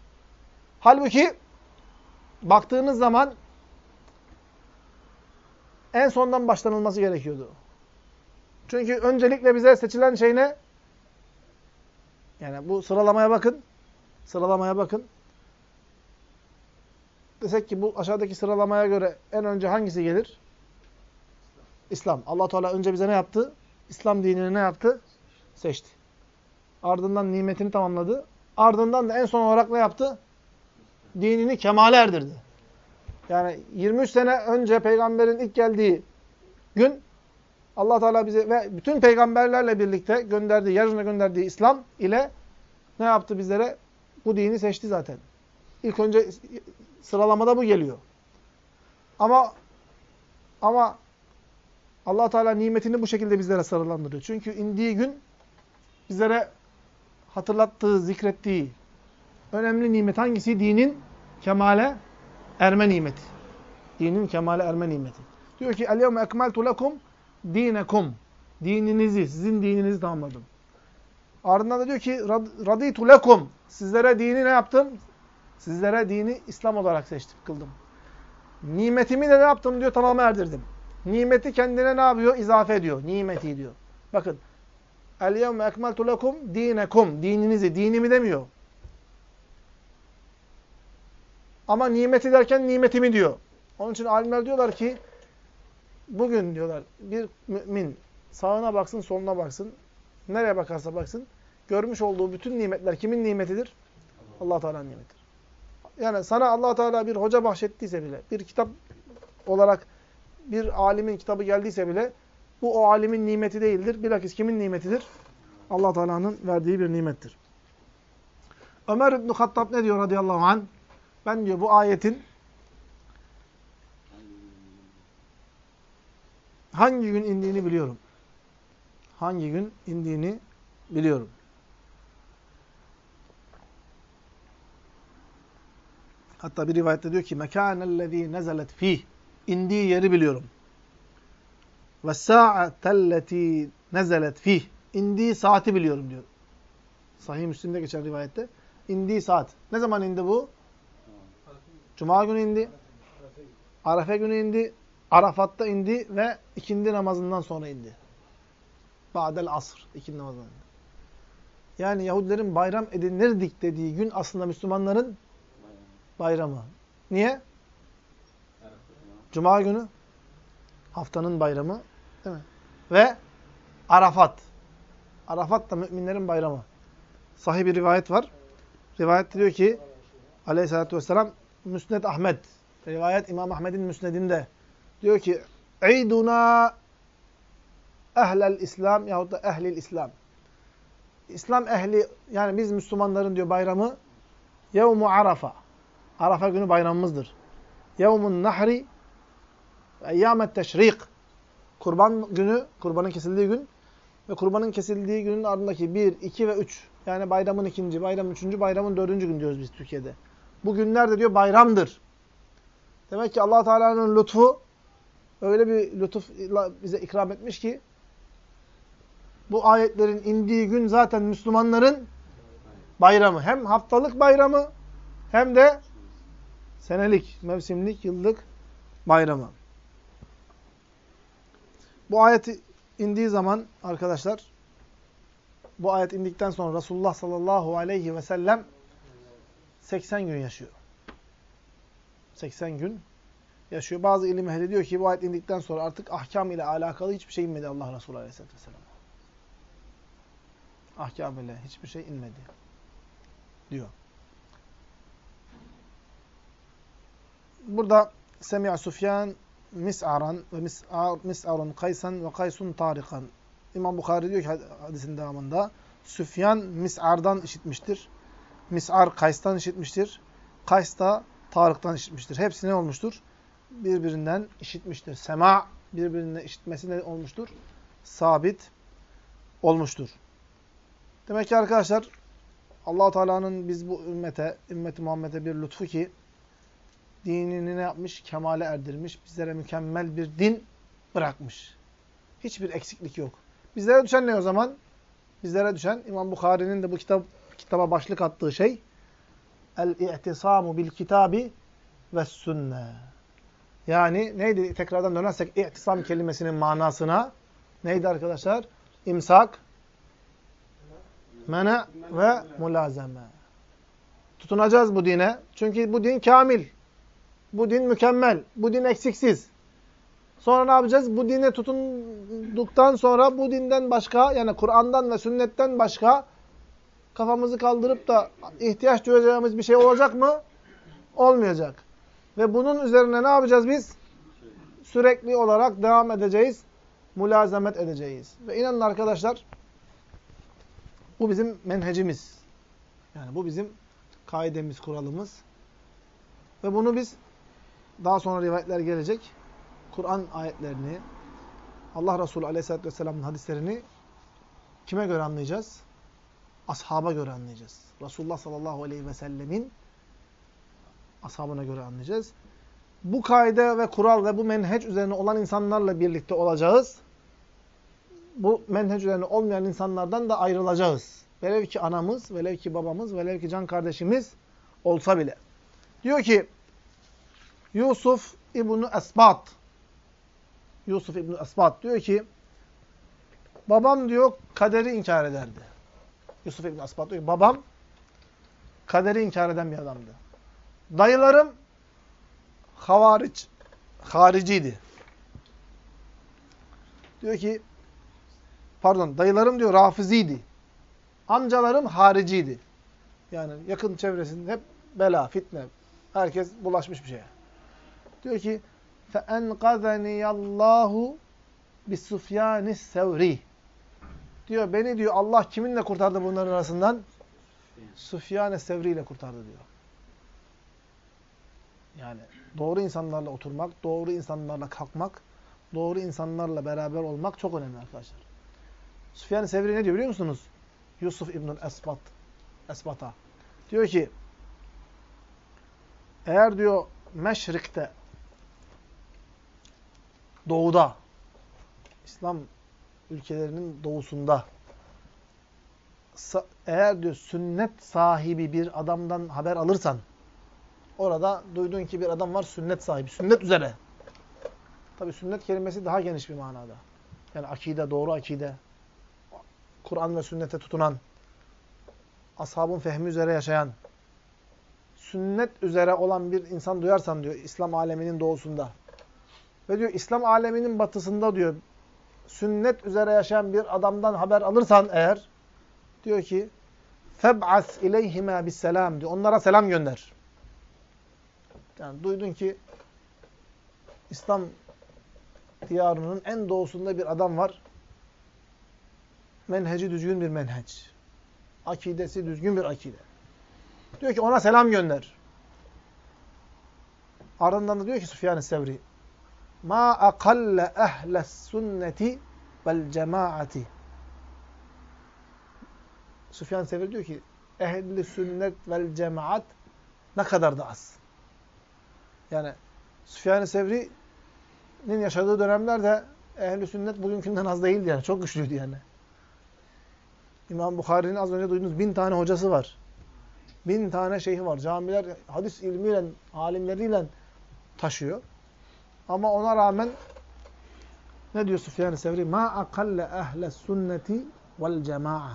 Halbuki baktığınız zaman en sondan başlanılması gerekiyordu. Çünkü öncelikle bize seçilen şey ne? Yani bu sıralamaya bakın. Sıralamaya bakın. Desek ki bu aşağıdaki sıralamaya göre en önce hangisi gelir? İslam. allah Teala önce bize ne yaptı? İslam dinini ne yaptı? Seçti. Ardından nimetini tamamladı. Ardından da en son olarak ne yaptı? Dinini kemale erdirdi. Yani 23 sene önce peygamberin ilk geldiği gün allah Teala bize ve bütün peygamberlerle birlikte gönderdiği, yeryüzüne gönderdiği İslam ile ne yaptı bizlere? Bu dini seçti zaten. İlk önce sıralamada bu geliyor. Ama ama allah Teala nimetini bu şekilde bizlere sarılandırıyor. Çünkü indiği gün bizlere hatırlattığı, zikrettiği önemli nimet hangisi? Dinin kemale erme nimeti. Dinin kemale erme nimeti. Diyor ki el-yevme ekmeltu lekum dinekum. Dininizi, sizin dininizi tamamladım. Ardından da diyor ki raditu lekum. Sizlere dini ne yaptım? Sizlere dini İslam olarak seçtim, kıldım. Nimetimi de ne yaptım diyor, tamamı erdirdim. Nimeti kendine ne yapıyor? İzafe ediyor. Nimeti diyor. Bakın. El yevme ekmeltu lekum dinekum. Dininizi, dinimi demiyor. Ama nimeti derken nimetimi diyor. Onun için alimler diyorlar ki bugün diyorlar bir mümin sağına baksın, soluna baksın. nereye bakarsa baksın görmüş olduğu bütün nimetler kimin nimetidir? Allah Teala'nın nimetidir. Yani sana Allah Teala bir hoca bahşettiyse bile, bir kitap olarak bir alimin kitabı geldiyse bile bu o alimin nimeti değildir. Bilakis kimin nimetidir? Allah Teala'nın verdiği bir nimettir. Ömer İbn Hattab ne diyor radıyallahu anh? Ben diyor bu ayetin hangi gün indiğini biliyorum. Hangi gün indiğini biliyorum. Hatta bir rivayette diyor ki mekânellezî nezelet fîh indiği yeri biliyorum. Ve sa'atelleti nezelet fih. indiği saati biliyorum diyor. Sahih Müslim'de geçen rivayette. indiği saat. Ne zaman indi bu? Cuma günü indi. Arefe günü indi. Arafat'ta indi ve ikindi namazından sonra indi. Ba'del asr. ikindi namazından indi. Yani Yahudilerin bayram edinirdik dediği gün aslında Müslümanların bayramı. Niye? Cuma günü haftanın bayramı? Ve Arafat. Arafat da müminlerin bayramı. Sahih bir rivayet var. Rivayet diyor ki aleyhissalatü vesselam Müsned Ahmet. Rivayet İmam Ahmet'in müsnedinde. Diyor ki İduna ehlel İslam yahut da ehlil İslam. İslam ehli yani biz Müslümanların diyor bayramı Yevmu Arafa. Arafa günü bayramımızdır. Yevmun Nahri Eyyamet teşrik. Kurban günü, kurbanın kesildiği gün ve kurbanın kesildiği günün ardındaki 1, 2 ve 3. Yani bayramın ikinci, bayramın üçüncü, bayramın dördüncü gün diyoruz biz Türkiye'de. Bu günler de diyor bayramdır. Demek ki allah Teala'nın lütfu öyle bir lütuf bize ikram etmiş ki bu ayetlerin indiği gün zaten Müslümanların bayramı. Hem haftalık bayramı hem de senelik, mevsimlik, yıllık bayramı. Bu ayet indiği zaman arkadaşlar bu ayet indikten sonra Resulullah sallallahu aleyhi ve sellem 80 gün yaşıyor. 80 gün yaşıyor. Bazı ilim ehli diyor ki bu ayet indikten sonra artık ahkam ile alakalı hiçbir şey inmedi Allah Resulü aleyhisselatü vesselam. Ahkam ile hiçbir şey inmedi. Diyor. Burada Semi'a Sufyan mis'aran ve mis'ar, mis'arun kaysan ve kaysun tarikan. İmam Bukhari diyor ki hadisin devamında Süfyan mis'ardan işitmiştir. Mis'ar Kays'tan işitmiştir. Kays da Tarık'tan işitmiştir. Hepsi ne olmuştur? Birbirinden işitmiştir. Sema birbirinden işitmesi ne olmuştur? Sabit olmuştur. Demek ki arkadaşlar allah Teala'nın biz bu ümmete, ümmeti Muhammed'e bir lütfu ki dinini ne yapmış? Kemale erdirmiş. Bizlere mükemmel bir din bırakmış. Hiçbir eksiklik yok. Bizlere düşen ne o zaman? Bizlere düşen İmam Bukhari'nin de bu kitap kitaba başlık attığı şey El-i'tisamu bil kitabi ve sünne. Yani neydi? Tekrardan dönersek i'tisam kelimesinin manasına neydi arkadaşlar? İmsak, mene ve mulazeme. Tutunacağız bu dine. Çünkü bu din kamil. Bu din mükemmel. Bu din eksiksiz. Sonra ne yapacağız? Bu dine tutunduktan sonra bu dinden başka yani Kur'an'dan ve sünnetten başka kafamızı kaldırıp da ihtiyaç duyacağımız bir şey olacak mı? Olmayacak. Ve bunun üzerine ne yapacağız biz? Sürekli olarak devam edeceğiz. Mülazemet edeceğiz. Ve inanın arkadaşlar bu bizim menhecimiz. Yani bu bizim kaidemiz, kuralımız. Ve bunu biz daha sonra rivayetler gelecek. Kur'an ayetlerini, Allah Resulü Aleyhisselatü Vesselam'ın hadislerini kime göre anlayacağız? Ashaba göre anlayacağız. Resulullah sallallahu aleyhi ve sellemin ashabına göre anlayacağız. Bu kaide ve kural ve bu menheç üzerine olan insanlarla birlikte olacağız. Bu menheç üzerine olmayan insanlardan da ayrılacağız. Velev ki anamız, velev ki babamız, velev ki can kardeşimiz olsa bile. Diyor ki Yusuf İbn Esbat Yusuf İbn Esbat diyor ki babam diyor kaderi inkar ederdi. Yusuf İbn Esbat diyor ki babam kaderi inkar eden bir adamdı. Dayılarım havariç, hariciydi. Diyor ki pardon dayılarım diyor rafiziydi. Amcalarım hariciydi. Yani yakın çevresinde hep bela, fitne. Herkes bulaşmış bir şeye. Diyor ki فَاَنْقَذَنِيَ اللّٰهُ بِسُفْيَانِ السَّوْرِي Diyor beni diyor Allah kiminle kurtardı bunların arasından? Süfyan-ı Sevri ile kurtardı diyor. Yani doğru insanlarla oturmak, doğru insanlarla kalkmak, doğru insanlarla beraber olmak çok önemli arkadaşlar. Süfyan-ı Sevri ne diyor biliyor musunuz? Yusuf İbnül Esbat, Esbat'a. Diyor ki, eğer diyor meşrikte, doğuda, İslam ülkelerinin doğusunda, eğer diyor sünnet sahibi bir adamdan haber alırsan, orada duydun ki bir adam var sünnet sahibi, sünnet üzere. Tabi sünnet kelimesi daha geniş bir manada. Yani akide, doğru akide, Kur'an ve sünnete tutunan, ashabın fehmi üzere yaşayan, sünnet üzere olan bir insan duyarsan diyor İslam aleminin doğusunda ve diyor İslam aleminin batısında diyor sünnet üzere yaşayan bir adamdan haber alırsan eğer diyor ki feb'as ileyhima bisselam diyor. Onlara selam gönder. Yani duydun ki İslam diyarının en doğusunda bir adam var. Menheci düzgün bir menheç. Akidesi düzgün bir akide. Diyor ki ona selam gönder. Ardından da diyor ki Süfyan-ı Sevri ma akalle ehles sünneti vel cemaati Süfyan Sevri diyor ki ehli sünnet vel cemaat ne kadar da az. Yani Süfyan-ı Sevri'nin yaşadığı dönemlerde ehli sünnet bugünkünden az değildi yani. Çok güçlüydü yani. İmam Bukhari'nin az önce duyduğunuz bin tane hocası var. Bin tane şeyhi var. Camiler hadis ilmiyle, alimleriyle taşıyor. Ama ona rağmen ne diyor Süfyan-ı Sevri? Ma akalle ehle sünneti vel cema'a.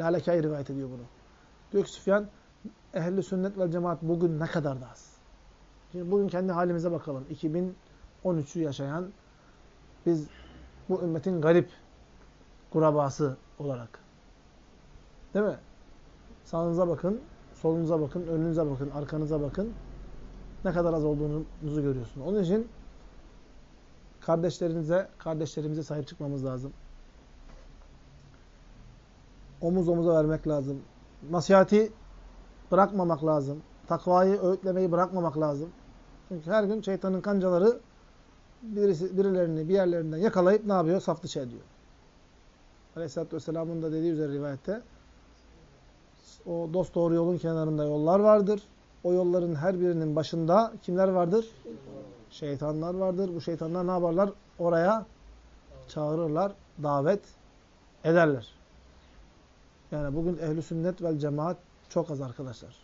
Lalekai rivayet ediyor bunu. Diyor ki Süfyan, ehli sünnet vel cemaat bugün ne kadar da az. Şimdi bugün kendi halimize bakalım. 2013'ü yaşayan biz bu ümmetin garip kurabası olarak. Değil mi? Sağınıza bakın, solunuza bakın, önünüze bakın, arkanıza bakın. Ne kadar az olduğunuzu görüyorsunuz. Onun için kardeşlerinize, kardeşlerimize sahip çıkmamız lazım. Omuz omuza vermek lazım. Nasihati bırakmamak lazım. Takvayı öğütlemeyi bırakmamak lazım. Çünkü her gün şeytanın kancaları birisi, birilerini bir yerlerinden yakalayıp ne yapıyor? Saf dışı ediyor. Aleyhisselatü Vesselam'ın da dediği üzere rivayette o dost doğru yolun kenarında yollar vardır. O yolların her birinin başında kimler vardır? Şeytanlar vardır. Bu şeytanlar ne yaparlar? Oraya çağırırlar, davet ederler. Yani bugün ehli sünnet vel cemaat çok az arkadaşlar.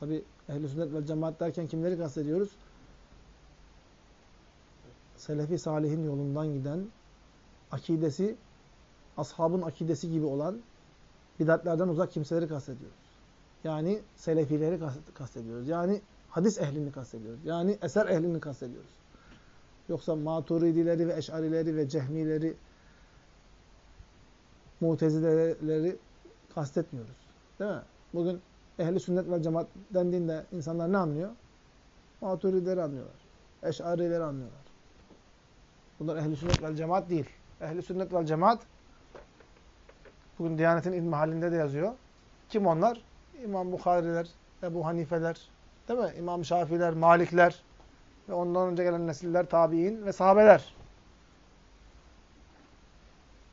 Tabi ehli sünnet vel cemaat derken kimleri kastediyoruz? Selefi salihin yolundan giden, akidesi, ashabın akidesi gibi olan, bidatlerden uzak kimseleri kastediyoruz. Yani selefileri kastediyoruz. Yani hadis ehlini kastediyoruz. Yani eser ehlini kastediyoruz. Yoksa maturidileri ve eşarileri ve cehmileri, mutezileleri kastetmiyoruz. Değil mi? Bugün ehli sünnet ve cemaat dendiğinde insanlar ne anlıyor? Maturidileri anlıyorlar. Eşarileri anlıyorlar. Bunlar ehli sünnet ve cemaat değil. Ehli sünnet ve cemaat bugün Diyanet'in ilmi halinde de yazıyor. Kim onlar? İmam Bukhariler, Ebu Hanifeler, değil mi? İmam Şafiler, Malikler ve ondan önce gelen nesiller, tabi'in ve sahabeler.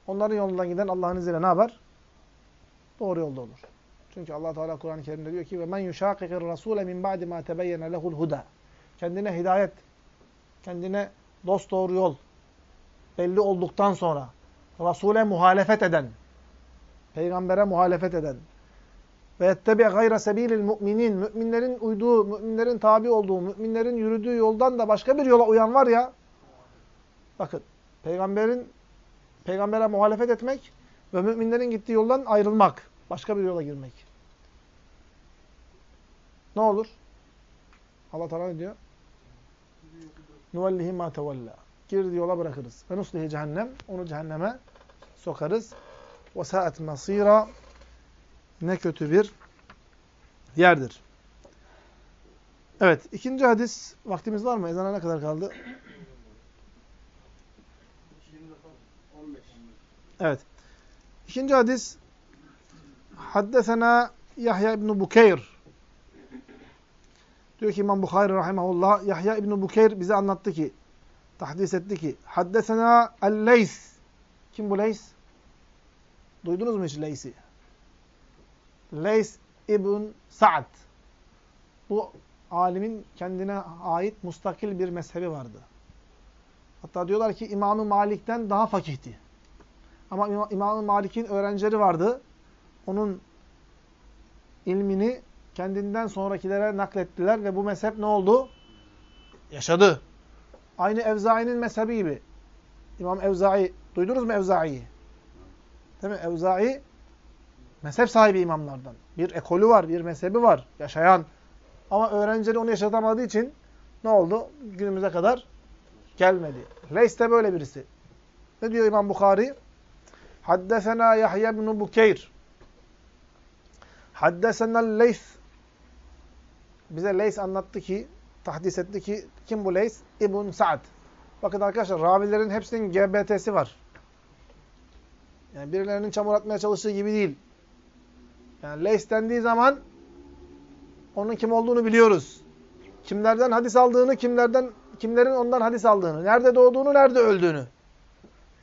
Onların yolundan giden Allah'ın izniyle ne yapar? Doğru yolda olur. Çünkü Allah Teala Kur'an-ı Kerim'de diyor ki: "Ve men yuşakikir rasule min ba'di ma tebeyyene lehu'l huda." Kendine hidayet, kendine dost doğru yol belli olduktan sonra Rasule muhalefet eden, peygambere muhalefet eden, ve yettebi gayra sebilil müminin müminlerin uyduğu, müminlerin tabi olduğu, müminlerin yürüdüğü yoldan da başka bir yola uyan var ya. Bakın peygamberin peygambere muhalefet etmek ve müminlerin gittiği yoldan ayrılmak, başka bir yola girmek. Ne olur? Allah Teala ne diyor? Nuvellihi ma tevella. Girdiği yola bırakırız. Ve nuslihi cehennem. Onu cehenneme sokarız. Ve saat masira. Ne kötü bir yerdir. Evet, ikinci hadis. Vaktimiz var mı? Ezana ne kadar kaldı? Evet. İkinci hadis. Haddesena Yahya İbn Bukeyr. Diyor ki İmam Bukhari rahimahullah Yahya İbn Bukeyr bize anlattı ki tahdis etti ki Haddesena El-Leys. Kim bu Leys? Duydunuz mu hiç Leys'i? Leys İbn Sa'd. Bu alimin kendine ait mustakil bir mezhebi vardı. Hatta diyorlar ki İmam-ı Malik'ten daha fakihti. Ama İmam-ı Malik'in öğrencileri vardı. Onun ilmini kendinden sonrakilere naklettiler ve bu mezhep ne oldu? Yaşadı. Aynı Evzai'nin mezhebi gibi. İmam Evzai, duydunuz mu Evzai'yi? Değil mi? Evzai mezhep sahibi imamlardan. Bir ekolü var, bir mezhebi var. Yaşayan. Ama öğrencileri onu yaşatamadığı için ne oldu? Günümüze kadar gelmedi. Reis de böyle birisi. Ne diyor İmam Bukhari? Haddesena Yahya ibn Bukeyr. Haddesena Leys. Bize Leys anlattı ki, tahdis etti ki, kim bu Leys? İbn Sa'd. Bakın arkadaşlar, ravilerin hepsinin GBT'si var. Yani birilerinin çamur atmaya çalıştığı gibi değil. Yani Leys dendiği zaman onun kim olduğunu biliyoruz. Kimlerden hadis aldığını, kimlerden kimlerin ondan hadis aldığını, nerede doğduğunu, nerede öldüğünü.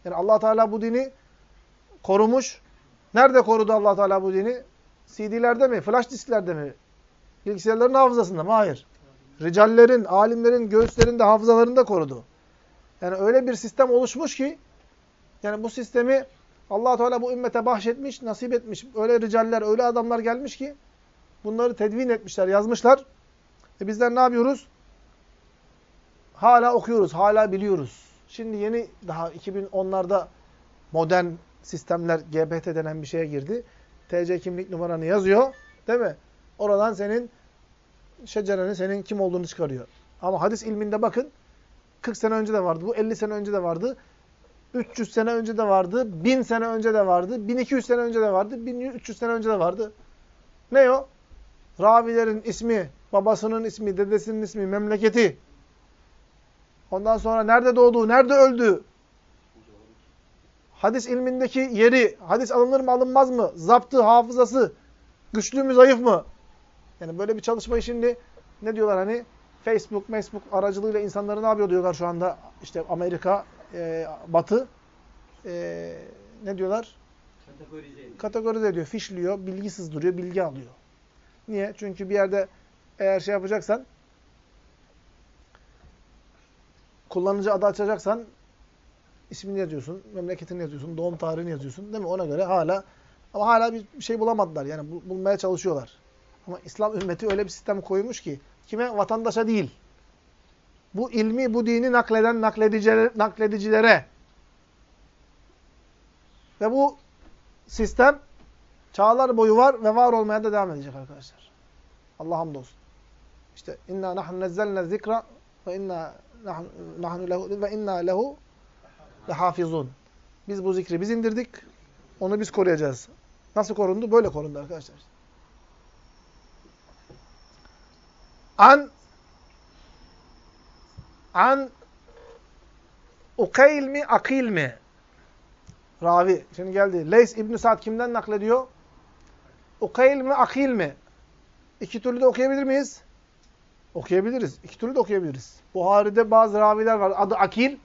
Yani Allah Teala bu dini korumuş. Nerede korudu Allah Teala bu dini? CD'lerde mi? Flash disklerde mi? Bilgisayarların hafızasında mı? Hayır. Ricallerin, alimlerin göğüslerinde, hafızalarında korudu. Yani öyle bir sistem oluşmuş ki yani bu sistemi allah Teala bu ümmete bahşetmiş, nasip etmiş. Öyle ricaller, öyle adamlar gelmiş ki bunları tedvin etmişler, yazmışlar. E bizler ne yapıyoruz? Hala okuyoruz, hala biliyoruz. Şimdi yeni daha 2010'larda modern sistemler GBT denen bir şeye girdi. TC kimlik numaranı yazıyor. Değil mi? Oradan senin şecereni, senin kim olduğunu çıkarıyor. Ama hadis ilminde bakın 40 sene önce de vardı bu, 50 sene önce de vardı. 300 sene önce de vardı, 1000 sene önce de vardı, 1200 sene önce de vardı, 1300 sene önce de vardı. Ne o? Ravilerin ismi, babasının ismi, dedesinin ismi, memleketi. Ondan sonra nerede doğduğu, nerede öldüğü. Hadis ilmindeki yeri, hadis alınır mı alınmaz mı? Zaptı, hafızası, güçlü mü zayıf mı? Yani böyle bir çalışmayı şimdi ne diyorlar hani Facebook, Facebook aracılığıyla insanları ne yapıyor diyorlar şu anda işte Amerika, e, Batı e, ne diyorlar? Kategorize ediyor. Kategorize ediyor, fişliyor, bilgi sızdırıyor, bilgi alıyor. Niye? Çünkü bir yerde eğer şey yapacaksan kullanıcı adı açacaksan ismini yazıyorsun, memleketini yazıyorsun, doğum tarihini yazıyorsun. Değil mi? Ona göre hala ama hala bir şey bulamadılar. Yani bul bulmaya çalışıyorlar. Ama İslam ümmeti öyle bir sistem koymuş ki kime? Vatandaşa değil. Bu ilmi, bu dini nakleden nakledicilere, nakledicilere. Ve bu sistem çağlar boyu var ve var olmaya da devam edecek arkadaşlar. Allah hamdolsun. İşte inna nahnu nezzelne zikra ve inna nahnu lehu ve inna lehu lehafizun. Biz bu zikri biz indirdik. Onu biz koruyacağız. Nasıl korundu? Böyle korundu arkadaşlar. An An Ukeyl mi, Akil mi? Ravi. Şimdi geldi. Leys İbn Sa'd kimden naklediyor? Ukeyl mi, Akil mi? İki türlü de okuyabilir miyiz? Okuyabiliriz. İki türlü de okuyabiliriz. Buhari'de bazı raviler var. Adı Akil.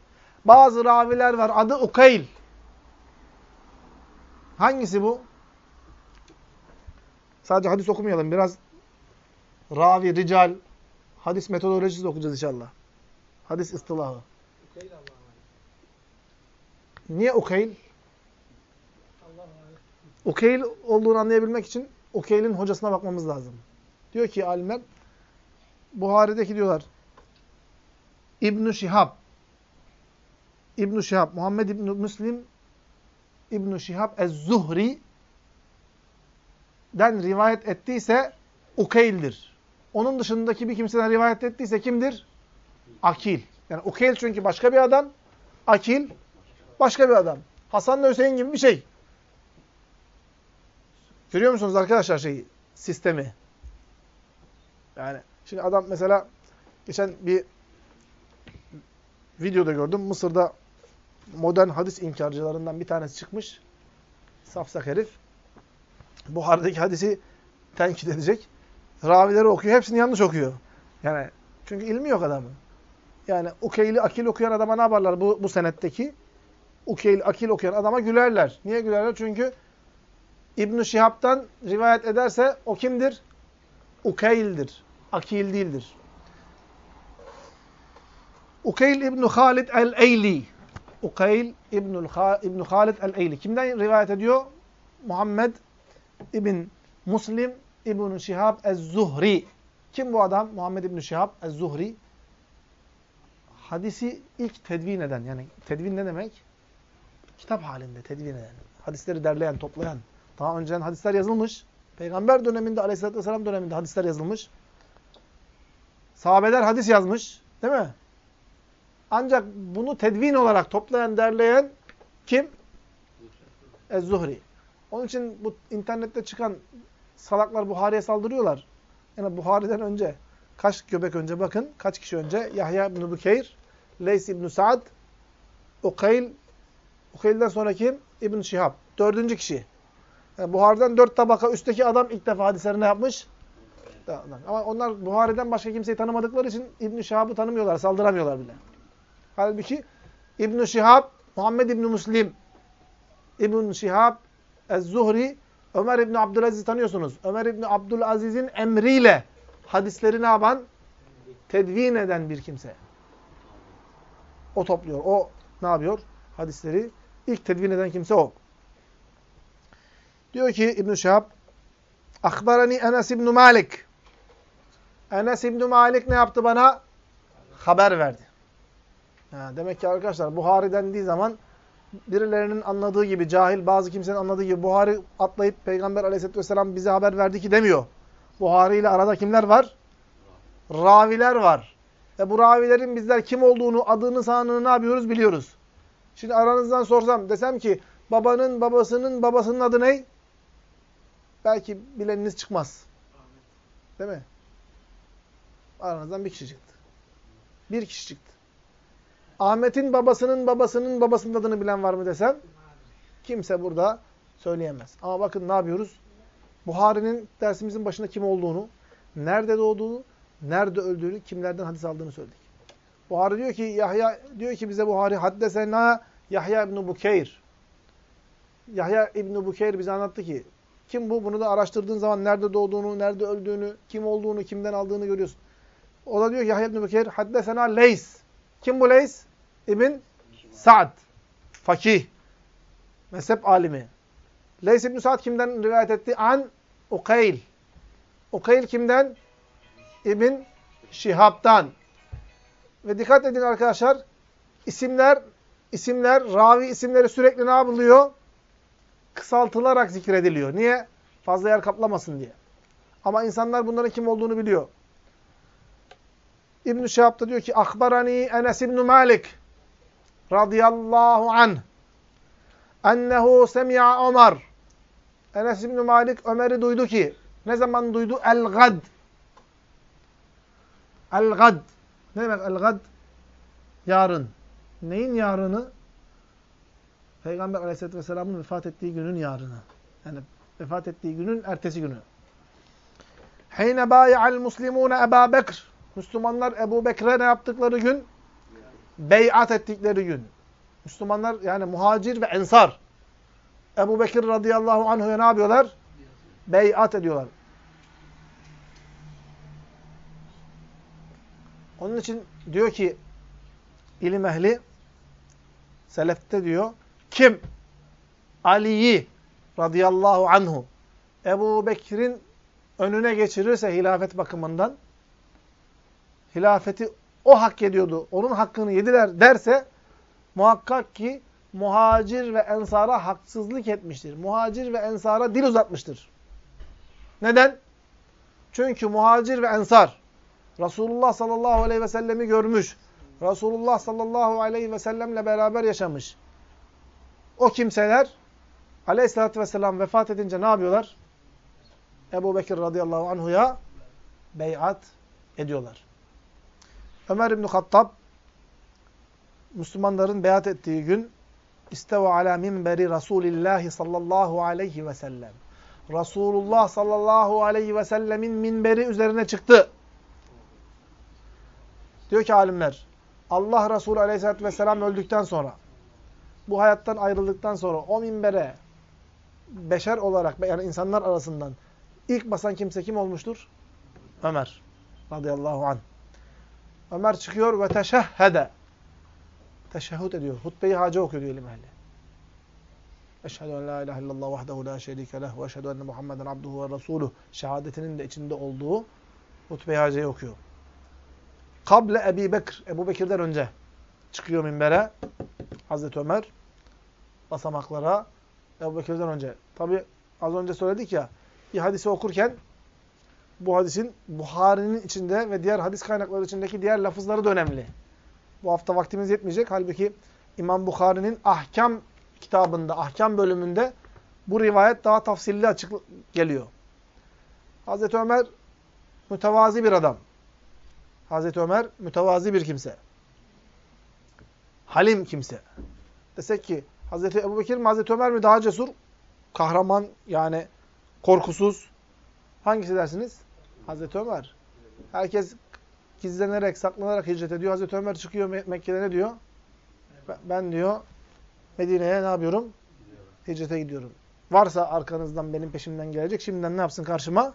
Bazı raviler var. Adı Ukeyl. Hangisi bu? Sadece hadis okumayalım. Biraz ravi, rical, hadis metodolojisi okuyacağız inşallah. Hadis ıstılahı. Niye Ukeyl? Ukeyl olduğunu anlayabilmek için Ukeyl'in hocasına bakmamız lazım. Diyor ki alimler, Buhari'deki diyorlar, İbn-i Şihab, İbn-i Şihab, Muhammed İbn-i Müslim, İbn-i Şihab Ez-Zuhri den rivayet ettiyse Ukeyl'dir. Onun dışındaki bir kimseden rivayet ettiyse kimdir? Akil. Yani Ukeyl çünkü başka bir adam, Akil başka bir adam. Hasan'la Hüseyin gibi bir şey. Görüyor musunuz arkadaşlar şeyi, sistemi? Yani şimdi adam mesela geçen bir videoda gördüm. Mısır'da modern hadis inkarcılarından bir tanesi çıkmış. Safsak herif. Buhari'deki hadisi tenkit edecek. Ravileri okuyor. Hepsini yanlış okuyor. Yani çünkü ilmi yok adamın. Yani ukeyli akil okuyan adama ne yaparlar bu, bu senetteki? Ukeyli akil okuyan adama gülerler. Niye gülerler? Çünkü İbn-i Şihab'dan rivayet ederse o kimdir? Ukeyl'dir. Akil değildir. Ukeyl İbn Halid el-Eyli. Ukeyl İbn İbn Halid el-Eyli. Kimden rivayet ediyor? Muhammed İbn Muslim İbn Şihab ez-Zuhri. Kim bu adam? Muhammed İbn Şihab ez-Zuhri. Hadisi ilk tedvin eden. Yani tedvin ne demek? Kitap halinde tedvin eden. Hadisleri derleyen, toplayan. Daha önceden hadisler yazılmış. Peygamber döneminde, aleyhissalatü vesselam döneminde hadisler yazılmış. Sahabeler hadis yazmış. Değil mi? Ancak bunu tedvin olarak toplayan, derleyen kim? Ez-Zuhri. Onun için bu internette çıkan salaklar Buhari'ye saldırıyorlar. Yani Buhari'den önce, kaç göbek önce bakın, kaç kişi önce? Yahya ibn Bukeyr, Leys ibn Sa'd, Ukeyl, Ukeyl'den sonra kim? İbn Şihab. Dördüncü kişi. Yani Buhari'den dört tabaka üstteki adam ilk defa hadislerini yapmış. Ama onlar Buhari'den başka kimseyi tanımadıkları için İbn Şihab'ı tanımıyorlar, saldıramıyorlar bile. Halbuki İbn Şihab, Muhammed İbn Müslim, İbn Şihab, Ez-Zuhri, Ömer İbn Abdülaziz'i tanıyorsunuz. Ömer İbn Abdülaziz'in emriyle hadisleri ne yapan? Tedvin eden bir kimse. O topluyor. O ne yapıyor? Hadisleri ilk tedvin eden kimse o. Diyor ki İbn Şihab, Akbarani Enes İbn Malik. Enes İbn Malik ne yaptı bana? Haber verdi. Ha, demek ki arkadaşlar Buhari dendiği zaman birilerinin anladığı gibi, cahil bazı kimsenin anladığı gibi Buhari atlayıp Peygamber aleyhisselatü vesselam bize haber verdi ki demiyor. Buhari ile arada kimler var? Raviler var. Ve bu ravilerin bizler kim olduğunu, adını, sanını ne yapıyoruz biliyoruz. Şimdi aranızdan sorsam, desem ki babanın babasının babasının adı ne? Belki bileniniz çıkmaz. Değil mi? Aranızdan bir kişi çıktı. Bir kişi çıktı. Ahmet'in babasının babasının babasının adını bilen var mı desem kimse burada söyleyemez. Ama bakın ne yapıyoruz? Buhari'nin dersimizin başında kim olduğunu, nerede doğduğunu, nerede öldüğünü, kimlerden hadis aldığını söyledik. Buhari diyor ki Yahya diyor ki bize Buhari haddesena Yahya İbn Bukeyr. Yahya İbn Bukeyr bize anlattı ki kim bu? Bunu da araştırdığın zaman nerede doğduğunu, nerede öldüğünü, kim olduğunu, kimden aldığını görüyorsun. O da diyor ki Yahya İbn Bukeyr haddesena Leys. Kim bu Leys? İbn Sa'd. Fakih. Mezhep alimi. Leys İbn Sa'd kimden rivayet etti? An Ukeyl. Ukeyl kimden? İbn Şihab'dan. Ve dikkat edin arkadaşlar. isimler, isimler, ravi isimleri sürekli ne yapılıyor? Kısaltılarak zikrediliyor. Niye? Fazla yer kaplamasın diye. Ama insanlar bunların kim olduğunu biliyor. İbn-i Şihab da diyor ki Akbarani Enes İbn Malik radıyallahu anh ennehu semi'a Ömer Enes İbn Malik Ömer'i duydu ki ne zaman duydu? El-gad El-gad ne demek el-gad? Yarın. Neyin yarını? Peygamber aleyhisselatü vesselamın vefat ettiği günün yarını. Yani vefat ettiği günün ertesi günü. Heyne bâye'al muslimûne Ebâ Bekr Müslümanlar Ebu Bekir'e ne yaptıkları gün? Beyat ettikleri gün. Müslümanlar yani muhacir ve ensar. Ebu Bekir radıyallahu anh'a ne yapıyorlar? Beyat ediyorlar. Onun için diyor ki ilim ehli selefte diyor kim Ali'yi radıyallahu anhu Ebu Bekir'in önüne geçirirse hilafet bakımından hilafeti o hak ediyordu, onun hakkını yediler derse muhakkak ki muhacir ve ensara haksızlık etmiştir. Muhacir ve ensara dil uzatmıştır. Neden? Çünkü muhacir ve ensar Resulullah sallallahu aleyhi ve sellemi görmüş. Resulullah sallallahu aleyhi ve sellemle beraber yaşamış. O kimseler aleyhissalatü vesselam vefat edince ne yapıyorlar? Ebu Bekir radıyallahu anhuya beyat ediyorlar. Ömer İbn-i Hattab Müslümanların beyat ettiği gün isteva ala minberi Resulillahi sallallahu aleyhi ve sellem. Resulullah sallallahu aleyhi ve sellemin minberi üzerine çıktı. Diyor ki alimler, Allah Resulü aleyhissalatü vesselam öldükten sonra, bu hayattan ayrıldıktan sonra o minbere beşer olarak, yani insanlar arasından ilk basan kimse kim olmuştur? Ömer radıyallahu anh. Ömer çıkıyor ve teşehhede. Teşehhüd ediyor. Hutbeyi hacı okuyor diyor ilim ehli. Eşhedü en la ilahe illallah vahdehu la şerike leh ve eşhedü enne Muhammeden abduhu ve resuluh şehadetinin de içinde olduğu hutbeyi hacıyı okuyor. Kable Ebi Bekir, Ebu Bekir'den önce çıkıyor minbere Hazreti Ömer basamaklara Ebu Bekir'den önce. Tabi az önce söyledik ya bir hadisi okurken bu hadisin Buhari'nin içinde ve diğer hadis kaynakları içindeki diğer lafızları da önemli. Bu hafta vaktimiz yetmeyecek. Halbuki İmam Bukhari'nin ahkam kitabında, ahkam bölümünde bu rivayet daha tafsilli açık geliyor. Hazreti Ömer mütevazi bir adam. Hazreti Ömer mütevazi bir kimse. Halim kimse. Desek ki Hazreti Ebu Bekir mi Hazreti Ömer mi daha cesur? Kahraman yani korkusuz. Hangisi dersiniz? Hazreti Ömer. Herkes gizlenerek, saklanarak hicret ediyor. Hazreti Ömer çıkıyor Mekke'de ne diyor? Ben diyor Medine'ye ne yapıyorum? Hicrete gidiyorum. Varsa arkanızdan benim peşimden gelecek. Şimdiden ne yapsın karşıma?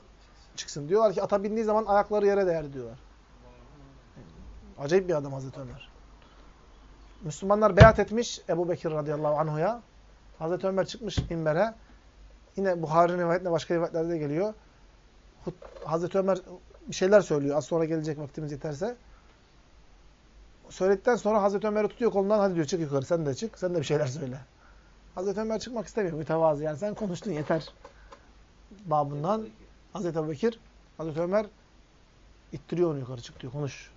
Çıksın. Diyorlar ki ata bindiği zaman ayakları yere değer diyorlar. Acayip bir adam Hazreti Ömer. Müslümanlar beyat etmiş Ebu Bekir radıyallahu anhuya. Hazreti Ömer çıkmış minbere. Yine Buhari rivayetinde başka rivayetlerde de geliyor. Hazreti Ömer bir şeyler söylüyor. Az sonra gelecek vaktimiz yeterse. Söyledikten sonra Hazreti Ömer'i tutuyor kolundan. Hadi diyor çık yukarı sen de çık. Sen de bir şeyler söyle. Hazreti Ömer çıkmak istemiyor. Mütevazı yani. Sen konuştun yeter. Babından Hazreti Ebu Bekir, Hazreti Ömer ittiriyor onu yukarı çık diyor. Konuş.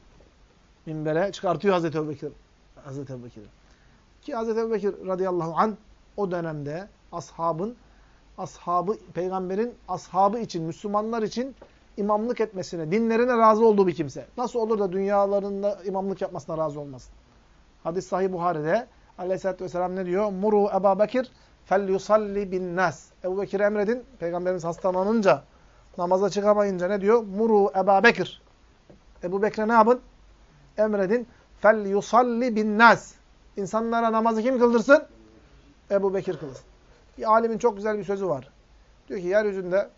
Minbere çıkartıyor Hazreti Ebu Bekir. Hazreti Ebu Bekir. Ki Hazreti Ebu Bekir radıyallahu an o dönemde ashabın ashabı, peygamberin ashabı için, Müslümanlar için imamlık etmesine, dinlerine razı olduğu bir kimse. Nasıl olur da dünyalarında imamlık yapmasına razı olmasın? Hadis sahih Buhari'de aleyhissalatü vesselam ne diyor? Muru Ebu Bekir fel yusalli bin nas. Ebu Bekir emredin. Peygamberimiz hastalanınca, namaza çıkamayınca ne diyor? Muru Ebu Bekir. Ebu Bekir'e ne yapın? Emredin. Fel yusalli bin nas. İnsanlara namazı kim kıldırsın? Ebu Bekir kılsın. Bir alimin çok güzel bir sözü var. Diyor ki yeryüzünde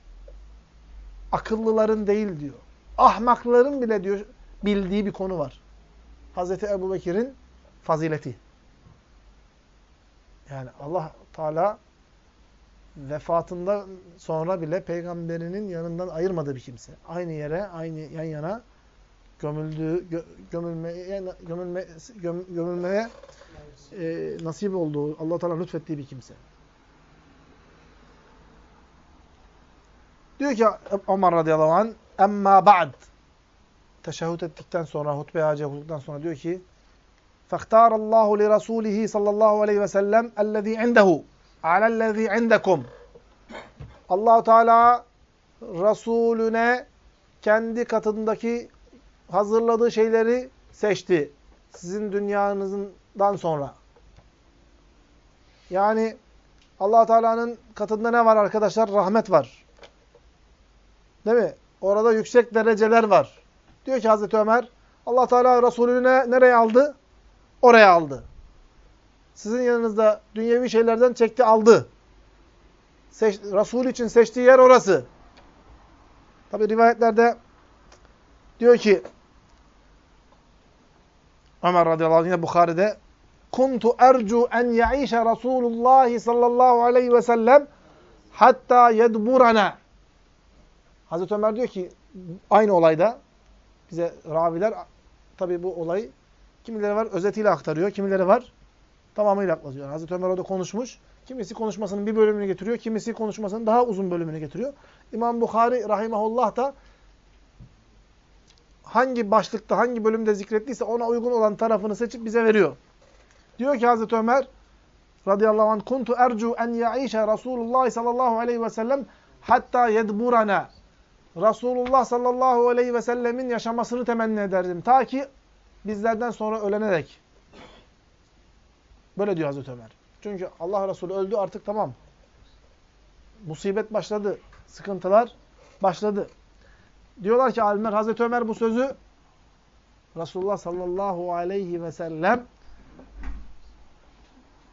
akıllıların değil diyor. Ahmakların bile diyor bildiği bir konu var. Hazreti Ebu Bekir'in fazileti. Yani Allah Teala vefatında sonra bile peygamberinin yanından ayırmadığı bir kimse. Aynı yere, aynı yan yana gömüldüğü, gö, gömülmeye, gömülme, göm, gömülmeye e, nasip olduğu, Allah Teala lütfettiği bir kimse. Diyor ki Ömer radıyallahu anh emma ba'd teşehhüd ettikten sonra hutbe hacı okuduktan sonra diyor ki فَاخْتَارَ اللّٰهُ لِرَسُولِهِ sallallahu aleyhi ve sellem اَلَّذ۪ي عِنْدَهُ عَلَى الَّذ۪ي عِنْدَكُمْ allah Teala Resulüne kendi katındaki hazırladığı şeyleri seçti. Sizin dünyanızdan sonra. Yani allah Teala'nın katında ne var arkadaşlar? Rahmet var. Değil mi? Orada yüksek dereceler var. Diyor ki Hazreti Ömer, Allah Teala Resulünü nereye aldı? Oraya aldı. Sizin yanınızda dünyevi şeylerden çekti, aldı. Seç, Resul için seçtiği yer orası. Tabi rivayetlerde diyor ki Ömer radıyallahu anh yine Bukhari'de kuntu ercu en yaişe Resulullah sallallahu aleyhi ve sellem hatta yedburana Hazreti Ömer diyor ki aynı olayda bize raviler tabi bu olay kimileri var özetiyle aktarıyor, kimileri var tamamıyla aktarıyor. Hazreti Ömer orada konuşmuş. Kimisi konuşmasının bir bölümünü getiriyor, kimisi konuşmasının daha uzun bölümünü getiriyor. İmam Bukhari rahimahullah da hangi başlıkta, hangi bölümde zikrettiyse ona uygun olan tarafını seçip bize veriyor. Diyor ki Hazreti Ömer radıyallahu anh kuntu ercu en yaişe Resulullah sallallahu aleyhi ve sellem hatta yedburana. Resulullah sallallahu aleyhi ve sellemin yaşamasını temenni ederdim. Ta ki bizlerden sonra ölene dek. Böyle diyor Hazreti Ömer. Çünkü Allah Resulü öldü artık tamam. Musibet başladı. Sıkıntılar başladı. Diyorlar ki alimler Hazreti Ömer bu sözü Resulullah sallallahu aleyhi ve sellem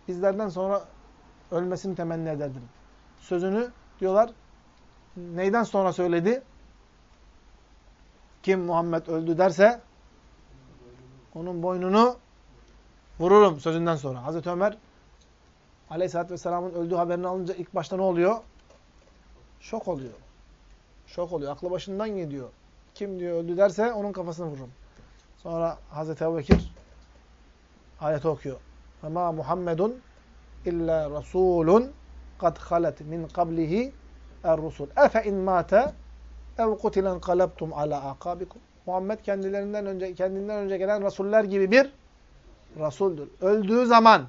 bizlerden sonra ölmesini temenni ederdim. Sözünü diyorlar neyden sonra söyledi? Kim Muhammed öldü derse onun boynunu vururum sözünden sonra. Hazreti Ömer Aleyhisselatü Vesselam'ın öldüğü haberini alınca ilk başta ne oluyor? Şok oluyor. Şok oluyor. Aklı başından gidiyor. Kim diyor öldü derse onun kafasını vururum. Sonra Hazreti Ebu Bekir ayeti okuyor. Ama Muhammedun illa Rasulun kad halet min kablihi er-rusul. Efe in mate ev kutilen kalabtum ala akabikum. Muhammed kendilerinden önce kendinden önce gelen rasuller gibi bir rasuldür. Öldüğü zaman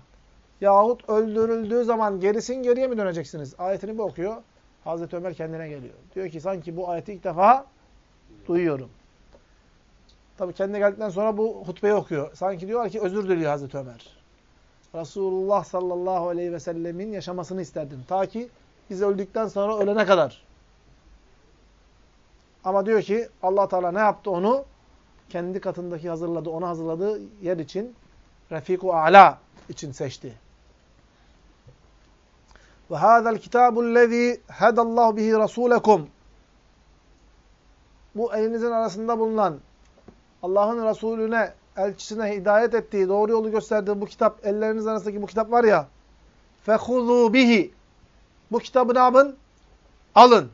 yahut öldürüldüğü zaman gerisin geriye mi döneceksiniz? Ayetini bu okuyor. Hazreti Ömer kendine geliyor. Diyor ki sanki bu ayeti ilk defa duyuyorum. Tabi kendine geldikten sonra bu hutbeyi okuyor. Sanki diyorlar ki özür diliyor Hazreti Ömer. Resulullah sallallahu aleyhi ve sellemin yaşamasını isterdim. Ta ki biz öldükten sonra ölene kadar. Ama diyor ki allah Teala ne yaptı onu? Kendi katındaki hazırladı, ona hazırladığı yer için Refiku Ala için seçti. Ve hâzel kitâbullezî hedallahu bihi rasûlekum. Bu elinizin arasında bulunan Allah'ın Resulüne, elçisine hidayet ettiği, doğru yolu gösterdiği bu kitap, elleriniz arasındaki bu kitap var ya. Fehuzû bihi. Bu kitabı ne yapın? Alın.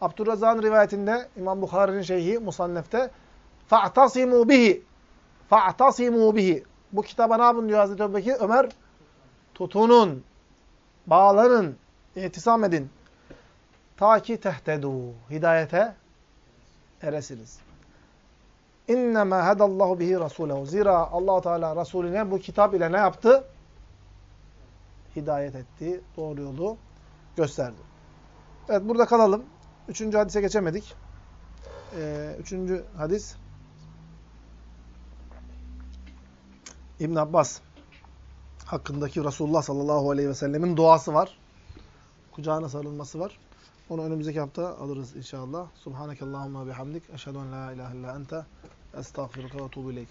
Abdurrazak'ın rivayetinde İmam Bukhari'nin şeyhi Musannef'te fa'tasimu bihi fa'tasimu bihi bu kitaba ne yapın diyor Hazreti Öbeki Ömer tutunun bağlanın itisam edin ta ki tehtedu hidayete eresiniz. İnnemâ hedallahu bihi rasûlehu. Zira allah Teala Resulüne bu kitap ile ne yaptı? Hidayet etti. Doğru yolu gösterdi. Evet burada kalalım. Üçüncü hadise geçemedik. Ee, üçüncü hadis İbn Abbas hakkındaki Resulullah sallallahu aleyhi ve sellemin duası var. Kucağına sarılması var. Onu önümüzdeki hafta alırız inşallah. Subhanakallahumma bihamdik. Eşhedü en la ilahe illa ente. Estağfiruka ve tuğbu ileyk.